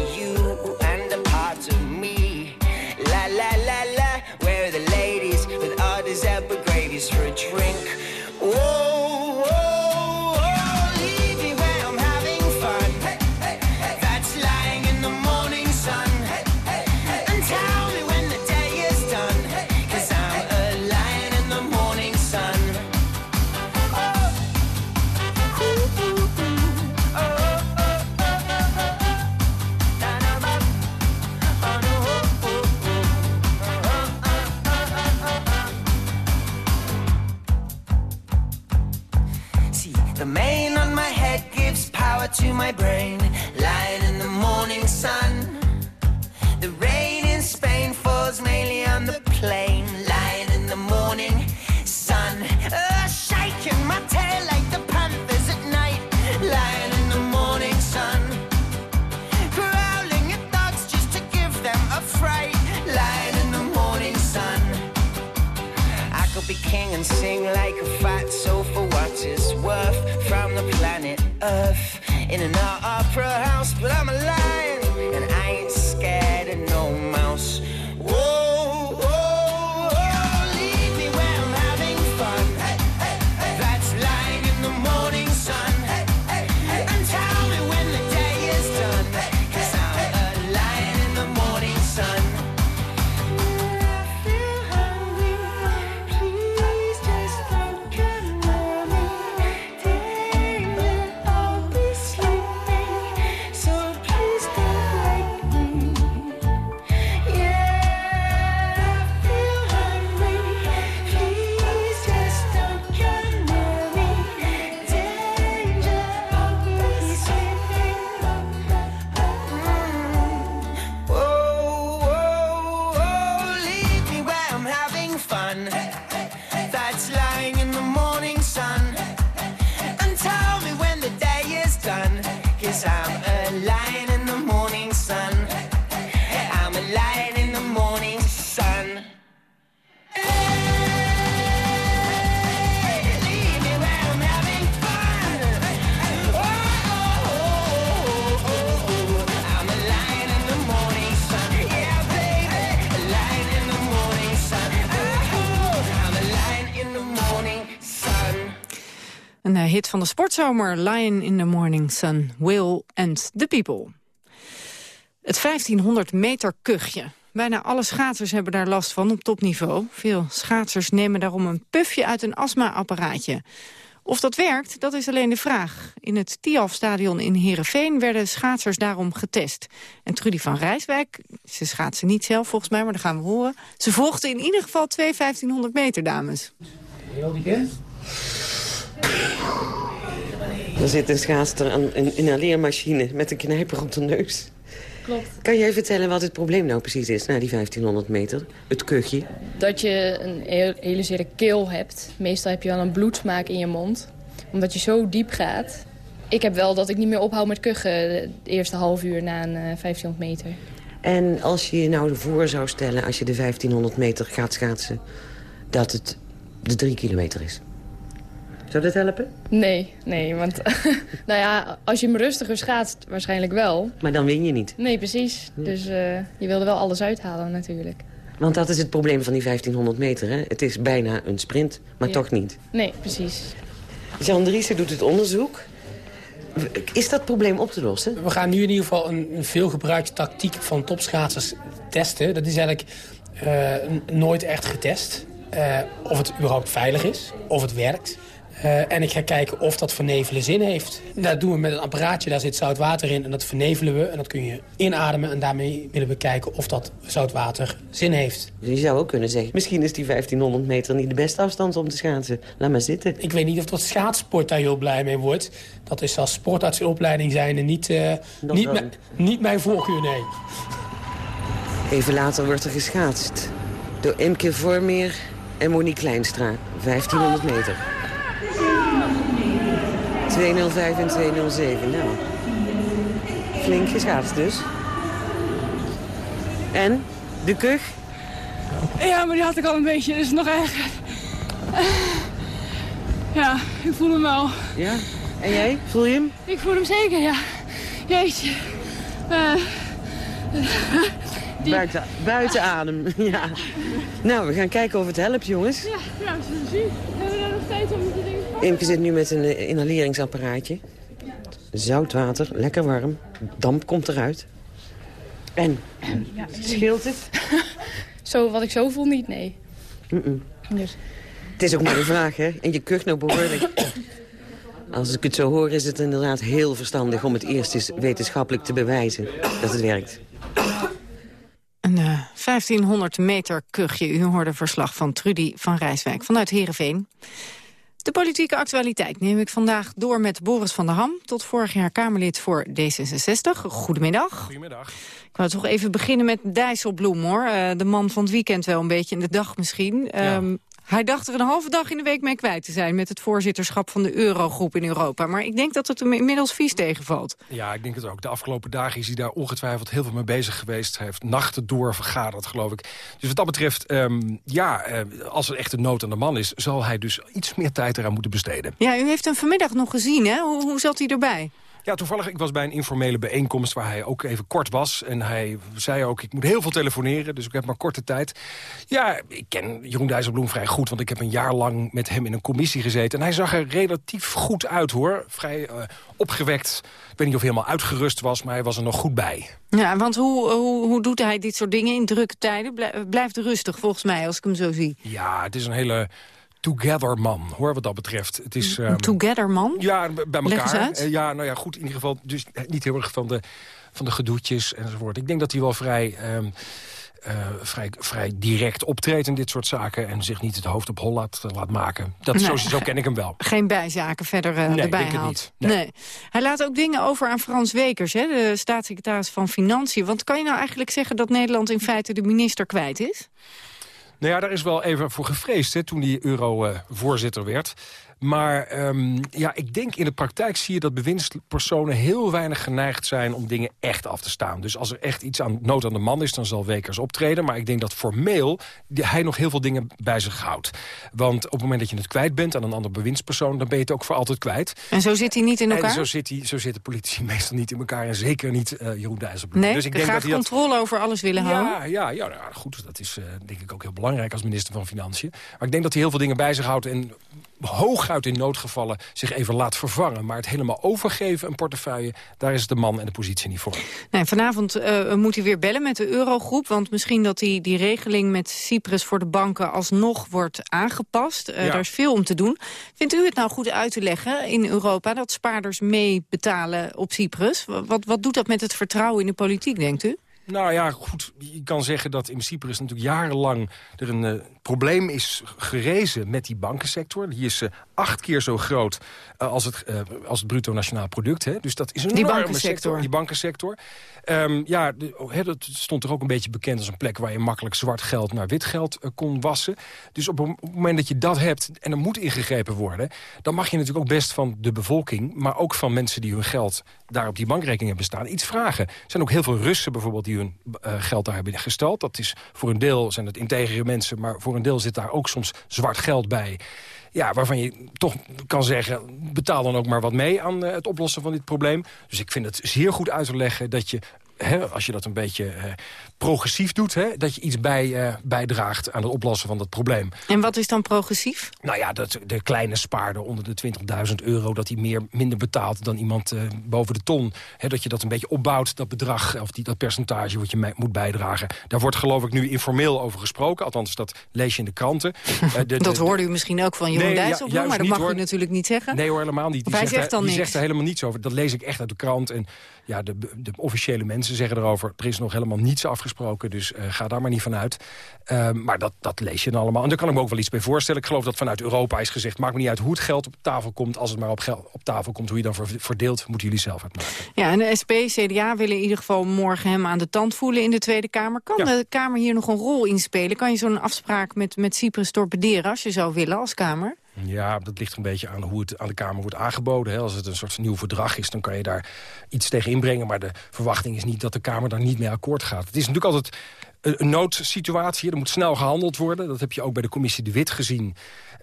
the mane on my head gives power to my brain. Lying in the morning sun. The rain in Spain falls mainly on the plain. Lying in the morning sun. Uh, shaking my tail like the panthers at night. Lying in the morning sun. Growling at dogs just to give them a fright. Lying in the morning sun. I could be king and sing like a worth from the planet Earth. In an opera house, but I'm a Een uh, hit van de sportzomer, Lion in the Morning Sun, Will and the People. Het 1500 meter kuchje. bijna alle schaatsers hebben daar last van op topniveau. Veel schaatsers nemen daarom een pufje uit een astma-apparaatje. Of dat werkt, dat is alleen de vraag. In het Tialf-stadion in Heerenveen werden schaatsers daarom getest. En Trudy van Rijswijk, ze schaatsen niet zelf volgens mij, maar dat gaan we horen. Ze volgde in ieder geval twee 1500 meter dames. Heel die Er zit een schaatster aan een inhaleermachine met een knijper op de neus. Klopt. Kan jij vertellen wat het probleem nou precies is na die 1500 meter? Het kuchje? Dat je een hele zere keel hebt. Meestal heb je wel een bloedsmaak in je mond. Omdat je zo diep gaat. Ik heb wel dat ik niet meer ophoud met kuchen de eerste half uur na een eh, 1500 meter. En als je je nou voor zou stellen, als je de 1500 meter gaat schaatsen... dat het de drie kilometer is. Zou dat helpen? Nee, nee, want nou ja, als je hem rustiger schaatst, waarschijnlijk wel. Maar dan win je niet. Nee, precies. Dus eh, je wilde wel alles uithalen natuurlijk. Want dat is het probleem van die 1500 meter. Hè? Het is bijna een sprint, maar Ja. toch niet. Nee, precies. Jan Driessen doet het onderzoek. Is dat probleem op te lossen? We gaan nu in ieder geval een, een veelgebruikte tactiek van topschaatsers testen. Dat is eigenlijk eh, nooit echt getest. Eh, of het überhaupt veilig is, of het werkt. Eh, en ik ga kijken of dat vernevelen zin heeft. Dat doen we met een apparaatje, daar zit zout water in en dat vernevelen we. En dat kun je inademen en daarmee willen we kijken of dat zout water zin heeft. Dus je zou ook kunnen zeggen, misschien is die 1500 meter niet de beste afstand om te schaatsen. Laat maar zitten. Ik weet niet of dat schaatsport daar heel blij mee wordt. Dat is als sportartsenopleiding zijn en niet, eh, niet, niet mijn voorkeur, nee. Even later wordt er geschaatst. Door Imke Vormeer en Monique Kleinstra. 1500 meter. 205 en 207. Nou, flink geschaatst dus. En? De kuch? Ja, maar die had ik al een beetje, dus nog erger. Ja, ik voel hem wel. Ja? En jij? Voel je hem? Ik voel hem zeker, ja. Jeetje. Eh, die- Buiten, buiten adem, ja. Nou, we gaan kijken of het helpt, jongens. Ja, ja, we zullen zien. Hebben we daar nog tijd om te pakken? Imke zit nu met een eh, inhaleringsapparaatje. Zoutwater, lekker warm. Damp komt eruit. En? Scheelt het? Zo, wat ik zo voel niet, nee. Dus. Het is ook maar een vraag, hè? En je kucht nou behoorlijk. Als ik het zo hoor, is het inderdaad heel verstandig om het eerst eens wetenschappelijk te bewijzen dat het werkt. Een eh, 1500 meter kuchje. U hoorde verslag van Trudy van Rijswijk vanuit Heerenveen. De politieke actualiteit neem ik vandaag door met Boris van der Ham... tot vorig jaar Kamerlid voor D66. Goedemiddag. Goedemiddag. Ik wou toch even beginnen met Dijsselbloem, hoor. Eh, de man van het weekend wel een beetje, in de dag misschien. Ehm, Hij dacht er een halve dag in de week mee kwijt te zijn... met het voorzitterschap van de Eurogroep in Europa. Maar ik denk dat het hem inmiddels vies tegenvalt. Ja, ik denk het ook. De afgelopen dagen is hij daar ongetwijfeld heel veel mee bezig geweest. Hij heeft nachten door vergaderd, geloof ik. Dus wat dat betreft, ehm, ja, eh, als er echt een nood aan de man is... zal hij dus iets meer tijd eraan moeten besteden. Ja, u heeft hem vanmiddag nog gezien, hè? Hoe, hoe zat hij erbij? Ja, toevallig, ik was bij een informele bijeenkomst waar hij ook even kort was. En hij zei ook, ik moet heel veel telefoneren, dus ik heb maar korte tijd. Ja, ik ken Jeroen Dijsselbloem vrij goed, want ik heb een jaar lang met hem in een commissie gezeten. En hij zag er relatief goed uit, hoor. Vrij eh, opgewekt. Ik weet niet of hij helemaal uitgerust was, maar hij was er nog goed bij. Ja, want hoe, hoe, hoe doet hij dit soort dingen in drukke tijden? Blij- Blijft rustig, volgens mij, als ik hem zo zie. Ja, het is een hele together man, hoor, wat dat betreft. Het is, ehm, Together, man? Ja, bij elkaar. Eh, Ja, nou ja, goed, in ieder geval dus niet heel erg van de, van de gedoetjes enzovoort. Ik denk dat hij wel vrij, ehm, eh, vrij, vrij direct optreedt in dit soort zaken... en zich niet het hoofd op hol laat, laat maken. Dat, Nee. zo, zo ken ik hem wel. Geen bijzaken verder eh, Nee, erbij haalt. niet. Nee. Hij laat ook dingen over aan Frans Wekers, hè, de staatssecretaris van Financiën. Want kan je nou eigenlijk zeggen dat Nederland in feite de minister kwijt is? Nou ja, daar is wel even voor gevreesd hè, toen die euro-voorzitter werd. Maar ehm, ja, ik denk in de praktijk zie je dat bewindspersonen heel weinig geneigd zijn om dingen echt af te staan. Dus als er echt iets aan nood aan de man is, dan zal Wekers optreden. Maar ik denk dat formeel hij nog heel veel dingen bij zich houdt. Want op het moment dat je het kwijt bent aan een ander bewindspersoon, dan ben je het ook voor altijd kwijt. En zo zit hij niet in elkaar? En zo, zit hij, zo zitten politici meestal niet in elkaar. En zeker niet eh, Jeroen Dijsselbloem. Nee, dus ik denk graag dat hij dat controle over alles willen houden. ja, ja, ja nou, goed, dat is eh, denk ik ook heel belangrijk als minister van Financiën. Maar ik denk dat hij heel veel dingen bij zich houdt. En hooguit in noodgevallen zich even laat vervangen. Maar het helemaal overgeven, een portefeuille... daar is de man en de positie niet voor. Nee, vanavond uh, moet hij weer bellen met de Eurogroep. Want misschien dat die, die regeling met Cyprus voor de banken... alsnog wordt aangepast. Uh, Daar is veel om te doen. Vindt u het nou goed uit te leggen in Europa... dat spaarders mee betalen op Cyprus? Wat, wat doet dat met het vertrouwen in de politiek, denkt u? Nou ja, goed, je kan zeggen dat in Cyprus natuurlijk jarenlang er een uh, probleem is gerezen met die bankensector. Die is uh, acht keer zo groot uh, als, het, als het bruto nationaal product. Hè. Dus dat is een die enorme sector. Die bankensector. Um, ja, de, oh, hè, dat stond toch ook een beetje bekend als een plek... waar je makkelijk zwart geld naar wit geld kon wassen. Dus op, op het moment dat je dat hebt en er moet ingegrepen worden... dan mag je natuurlijk ook best van de bevolking... maar ook van mensen die hun geld daar op die bankrekening hebben staan... iets vragen. Er zijn ook heel veel Russen bijvoorbeeld die hun geld daar hebben gestald. Dat is voor een deel zijn het integere mensen... maar voor een deel zit daar ook soms zwart geld bij ja, waarvan je toch kan zeggen... betaal dan ook maar wat mee aan uh, het oplossen van dit probleem. Dus ik vind het zeer goed uit te leggen dat je Hè, als je dat een beetje uh, progressief doet... Hè, dat je iets bij, uh, bijdraagt aan het oplossen van dat probleem. En wat is dan progressief? Nou ja, dat de kleine spaarder onder de 20.000 euro... dat hij meer, minder betaalt dan iemand uh, boven de ton. Hè, dat je dat een beetje opbouwt, dat bedrag... of die, dat percentage wat je moet bijdragen. Daar wordt geloof ik nu informeel over gesproken. Althans, dat lees je in de kranten. de, de, dat hoorde u misschien ook van Jeroen nee, Dijsselbloem... Ja, maar dat mag hoor. u natuurlijk niet zeggen. Nee hoor, helemaal niet. Die, hij zegt, zegt, dan die niks. zegt er helemaal niets over. Dat lees ik echt uit de krant. En ja, de, de officiële mensen zeggen erover... er is nog helemaal niets afgesproken, dus uh, ga daar maar niet van uit. Uh, maar dat, dat lees je dan allemaal. En daar kan ik me ook wel iets bij voorstellen. Ik geloof dat vanuit Europa is gezegd... maakt me niet uit hoe het geld op tafel komt... als het maar op, geld, op tafel komt, hoe je dan verdeelt... moeten jullie zelf uitmaken. Ja, en de SP, CDA willen in ieder geval morgen hem aan de tand voelen in de Tweede Kamer. Kan ja. de Kamer hier nog een rol in spelen? Kan je zo'n afspraak met, met Cyprus torpederen als je zou willen als Kamer? Ja, dat ligt een beetje aan hoe het aan de Kamer wordt aangeboden. Hè. Als het een soort nieuw verdrag is, dan kan je daar iets tegen inbrengen. Maar de verwachting is niet dat de Kamer daar niet mee akkoord gaat. Het is natuurlijk altijd een noodsituatie. Er moet snel gehandeld worden. Dat heb je ook bij de commissie De Wit gezien.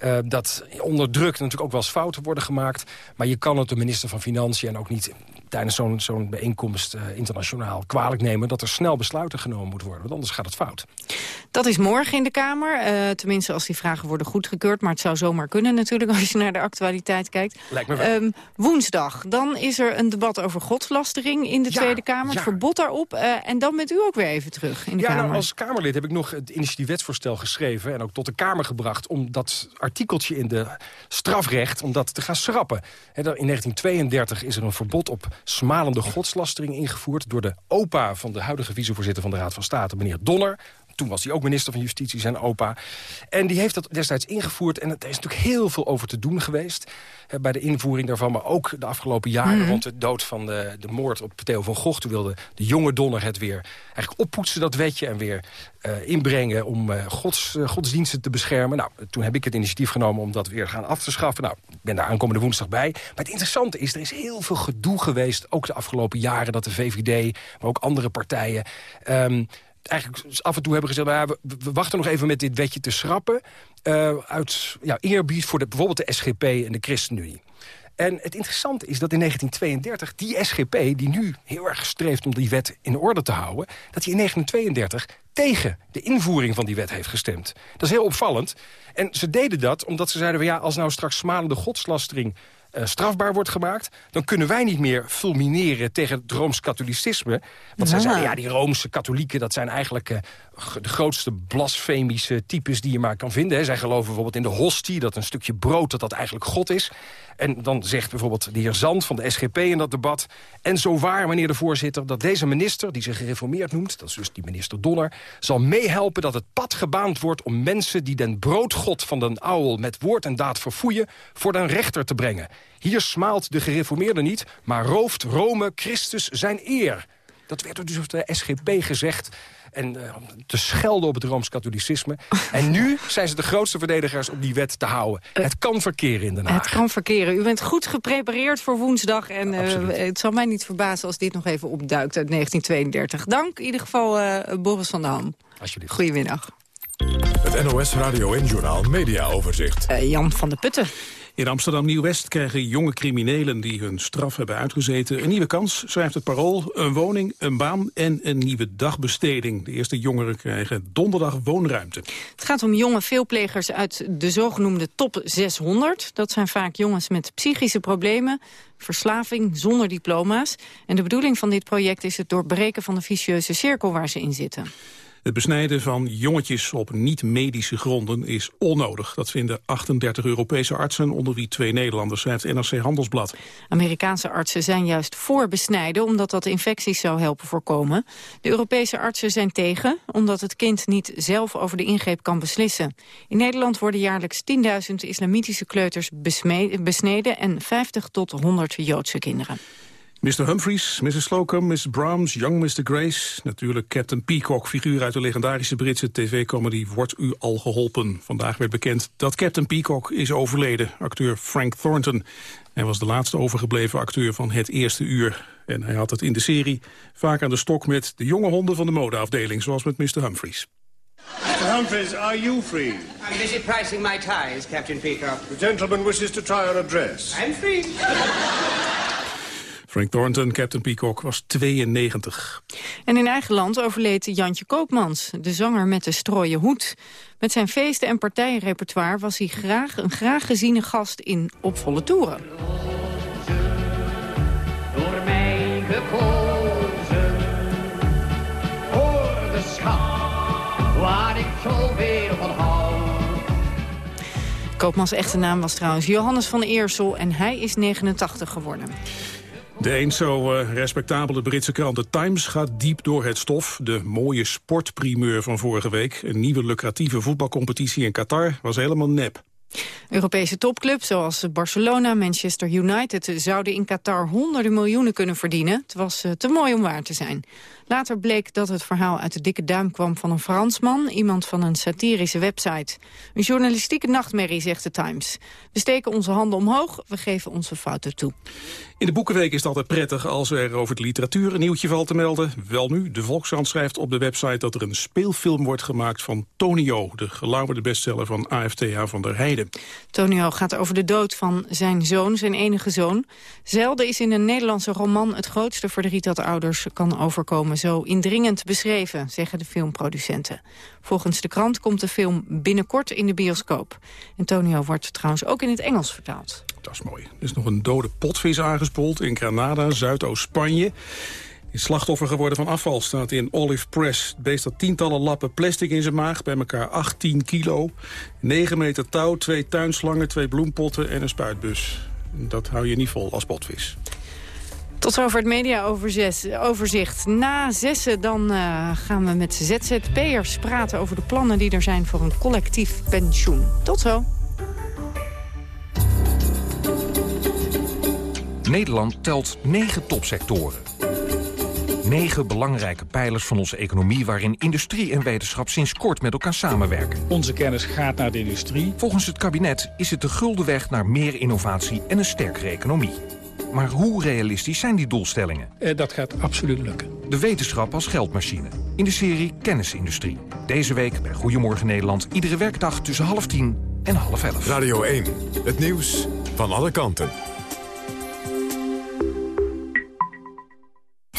Uh, dat onder druk natuurlijk ook wel eens fouten worden gemaakt. Maar je kan het de minister van Financiën en ook niet tijdens zo'n zo'n bijeenkomst uh, internationaal kwalijk nemen... dat er snel besluiten genomen moeten worden, want anders gaat het fout. Dat is morgen in de Kamer. Uh, tenminste, als die vragen worden goedgekeurd. Maar het zou zomaar kunnen natuurlijk als je naar de actualiteit kijkt. Lijkt me wel. Um, woensdag, dan is er een debat over godslastering in de ja, Tweede Kamer. Ja. Verbod daarop. Uh, en dan bent u ook weer even terug in de ja, Kamer. Nou, als Kamerlid heb ik nog het initiatiefwetsvoorstel geschreven... en ook tot de Kamer gebracht om dat artikeltje in de strafrecht... om dat te gaan schrappen. He, in 1932 is er een verbod op smalende godslastering ingevoerd... door de opa van de huidige vicevoorzitter van de Raad van State, meneer Donner. Toen was hij ook minister van Justitie, zijn opa. En die heeft dat destijds ingevoerd. En er is natuurlijk heel veel over te doen geweest. Hè, bij de invoering daarvan, maar ook de afgelopen jaren... Mhm. rond de dood van de, de moord op Theo van Gogh. Toen wilde de jonge Donner het weer eigenlijk oppoetsen, dat wetje... en weer uh, inbrengen om uh, gods, uh, godsdiensten te beschermen. Nou, toen heb ik het initiatief genomen om dat weer gaan af te schaffen. Nou, ik ben daar aankomende woensdag bij. Maar het interessante is, er is heel veel gedoe geweest... ook de afgelopen jaren dat de VVD, maar ook andere partijen... Um, eigenlijk af en toe hebben gezegd... Nou we, wachten nog even met dit wetje te schrappen... Uh, uit ja, eerbied voor de, bijvoorbeeld de SGP en de ChristenUnie. En het interessante is dat in 1932 die SGP, die nu heel erg streeft om die wet in orde te houden... dat hij in 1932 tegen de invoering van die wet heeft gestemd. Dat is heel opvallend. En ze deden dat omdat ze zeiden... Ja, als nou straks smalende godslastering uh, strafbaar wordt gemaakt... dan kunnen wij niet meer fulmineren tegen het Rooms-Katholicisme. Want Ja. zij zeiden, ja, die Roomse katholieken... dat zijn eigenlijk uh, de grootste blasfemische types die je maar kan vinden. Hè. Zij geloven bijvoorbeeld in de hostie, dat een stukje brood... dat dat eigenlijk God is. En dan zegt bijvoorbeeld de heer Zand van de SGP in dat debat... en zo waar, meneer de voorzitter, dat deze minister... die zich gereformeerd noemt, dat is dus die minister Donner... zal meehelpen dat het pad gebaand wordt om mensen... die den broodgod van den ouwel met woord en daad verfoeien... voor den rechter te brengen. Hier smaalt de gereformeerde niet, maar rooft Rome Christus zijn eer. Dat werd dus op de SGP gezegd. En uh, te schelden op het Rooms-Katholicisme. En nu zijn ze de grootste verdedigers om die wet te houden. Het kan verkeren in Den Haag. Het kan verkeren. U bent goed geprepareerd voor woensdag. En uh, het zal mij niet verbazen als dit nog even opduikt uit 1932. Dank in ieder geval uh, Boris van der Ham. Alsjeblieft. Goedemiddag. Het NOS Radio en Journaal Media Overzicht. Uh, Jan van der Putten. In Amsterdam Nieuw-West krijgen jonge criminelen die hun straf hebben uitgezeten een nieuwe kans, schrijft het parool, een woning, een baan en een nieuwe dagbesteding. De eerste jongeren krijgen donderdag woonruimte. Het gaat om jonge veelplegers uit de zogenoemde top 600. Dat zijn vaak jongens met psychische problemen, verslaving zonder diploma's. En de bedoeling van dit project is het doorbreken van de vicieuze cirkel waar ze in zitten. Het besnijden van jongetjes op niet-medische gronden is onnodig. Dat vinden 38 Europese artsen, onder wie twee Nederlanders, schrijft NRC Handelsblad. Amerikaanse artsen zijn juist voor besnijden... omdat dat infecties zou helpen voorkomen. De Europese artsen zijn tegen, omdat het kind niet zelf over de ingreep kan beslissen. In Nederland worden jaarlijks 10.000 islamitische kleuters besneden... en 50 tot 100 Joodse kinderen. Mr. Humphries, Mrs. Slocum, Miss Brahms, Young Mr. Grace... natuurlijk Captain Peacock, figuur uit de legendarische Britse tv-comedy Wordt u al geholpen? Vandaag werd bekend dat Captain Peacock is overleden, acteur Frank Thornton. Hij was de laatste overgebleven acteur van het eerste uur. En hij had het in de serie vaak aan de stok met de jonge honden van de modeafdeling... zoals met Mr. Humphries. Mr. Humphries, are you free? I'm busy pricing my ties, Captain Peacock. The gentleman wishes to try on a dress. I'm free. Frank Thornton, Captain Peacock, was 92. En in eigen land overleed Jantje Koopmans, de zanger met de strooien hoed. Met zijn feesten en partijenrepertoire was hij graag een graag geziene gast in opvolle toeren. Door mij gekozen, voor de schat, waar ik zoveel van hou. Koopmans echte naam was trouwens Johannes van Eersel en hij is 89 geworden. De eens zo uh, respectabele Britse krant The Times gaat diep door het stof. De mooie sportprimeur van vorige week, een nieuwe lucratieve voetbalcompetitie in Qatar, was helemaal nep. Europese topclubs zoals Barcelona, Manchester United zouden in Qatar honderden miljoenen kunnen verdienen. Het was uh, te mooi om waar te zijn. Later bleek dat het verhaal uit de dikke duim kwam van een Fransman, iemand van een satirische website. Een journalistieke nachtmerrie, zegt de Times. We steken onze handen omhoog, we geven onze fouten toe. In de Boekenweek is het altijd prettig als er over de literatuur een nieuwtje valt te melden. Wel nu, de Volkskrant schrijft op de website dat er een speelfilm wordt gemaakt van Tonio, de gelauwerde bestseller van AFTA van der Heijden. Tonio gaat over de dood van zijn zoon, zijn enige zoon. Zelden is in een Nederlandse roman het grootste verdriet dat ouders kan overkomen zo indringend beschreven, zeggen de filmproducenten. Volgens de krant komt de film binnenkort in de bioscoop. Antonio wordt trouwens ook in het Engels vertaald. Dat is mooi. Er is nog een dode potvis aangespoeld in Granada, Zuidoost-Spanje. Is slachtoffer geworden van afval, staat in Olive Press. Beest had tientallen lappen plastic in zijn maag, bij elkaar 18 kilo. 9 meter touw, twee tuinslangen, twee bloempotten en een spuitbus. Dat hou je niet vol als potvis. Tot zover het mediaoverzicht. Na zessen dan uh, gaan we met ZZP'ers praten over de plannen die er zijn voor een collectief pensioen. Tot zo. Nederland telt negen topsectoren. Negen belangrijke pijlers van onze economie... waarin industrie en wetenschap sinds kort met elkaar samenwerken. Onze kennis gaat naar de industrie. Volgens het kabinet is het de gulden weg naar meer innovatie en een sterkere economie. Maar hoe realistisch zijn die doelstellingen? Eh, dat gaat absoluut lukken. De wetenschap als geldmachine. In de serie Kennisindustrie. Deze week bij Goedemorgen Nederland. Iedere werkdag tussen half tien en half elf. Radio 1. Het nieuws van alle kanten.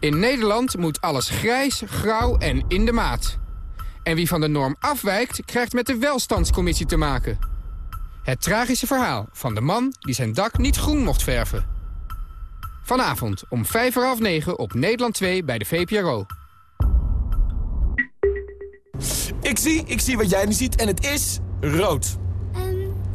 In Nederland moet alles grijs, grauw en in de maat. En wie van de norm afwijkt, krijgt met de welstandscommissie te maken. Het tragische verhaal van de man die zijn dak niet groen mocht verven. Vanavond om vijf voor half negen op Nederland 2 bij de VPRO. Ik zie, ik zie wat jij nu ziet en het is rood.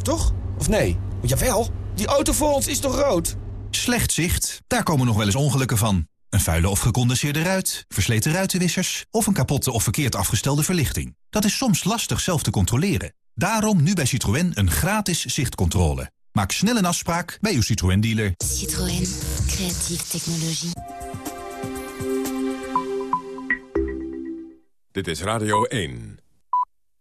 Toch? Of nee? Jawel, die auto voor ons is toch rood? Slecht zicht, daar komen nog wel eens ongelukken van. Een vuile of gecondenseerde ruit, versleten ruitenwissers... of een kapotte of verkeerd afgestelde verlichting. Dat is soms lastig zelf te controleren. Daarom nu bij Citroën een gratis zichtcontrole. Maak snel een afspraak bij uw Citroën-dealer. Citroën. Creatieve technologie. Dit is Radio 1.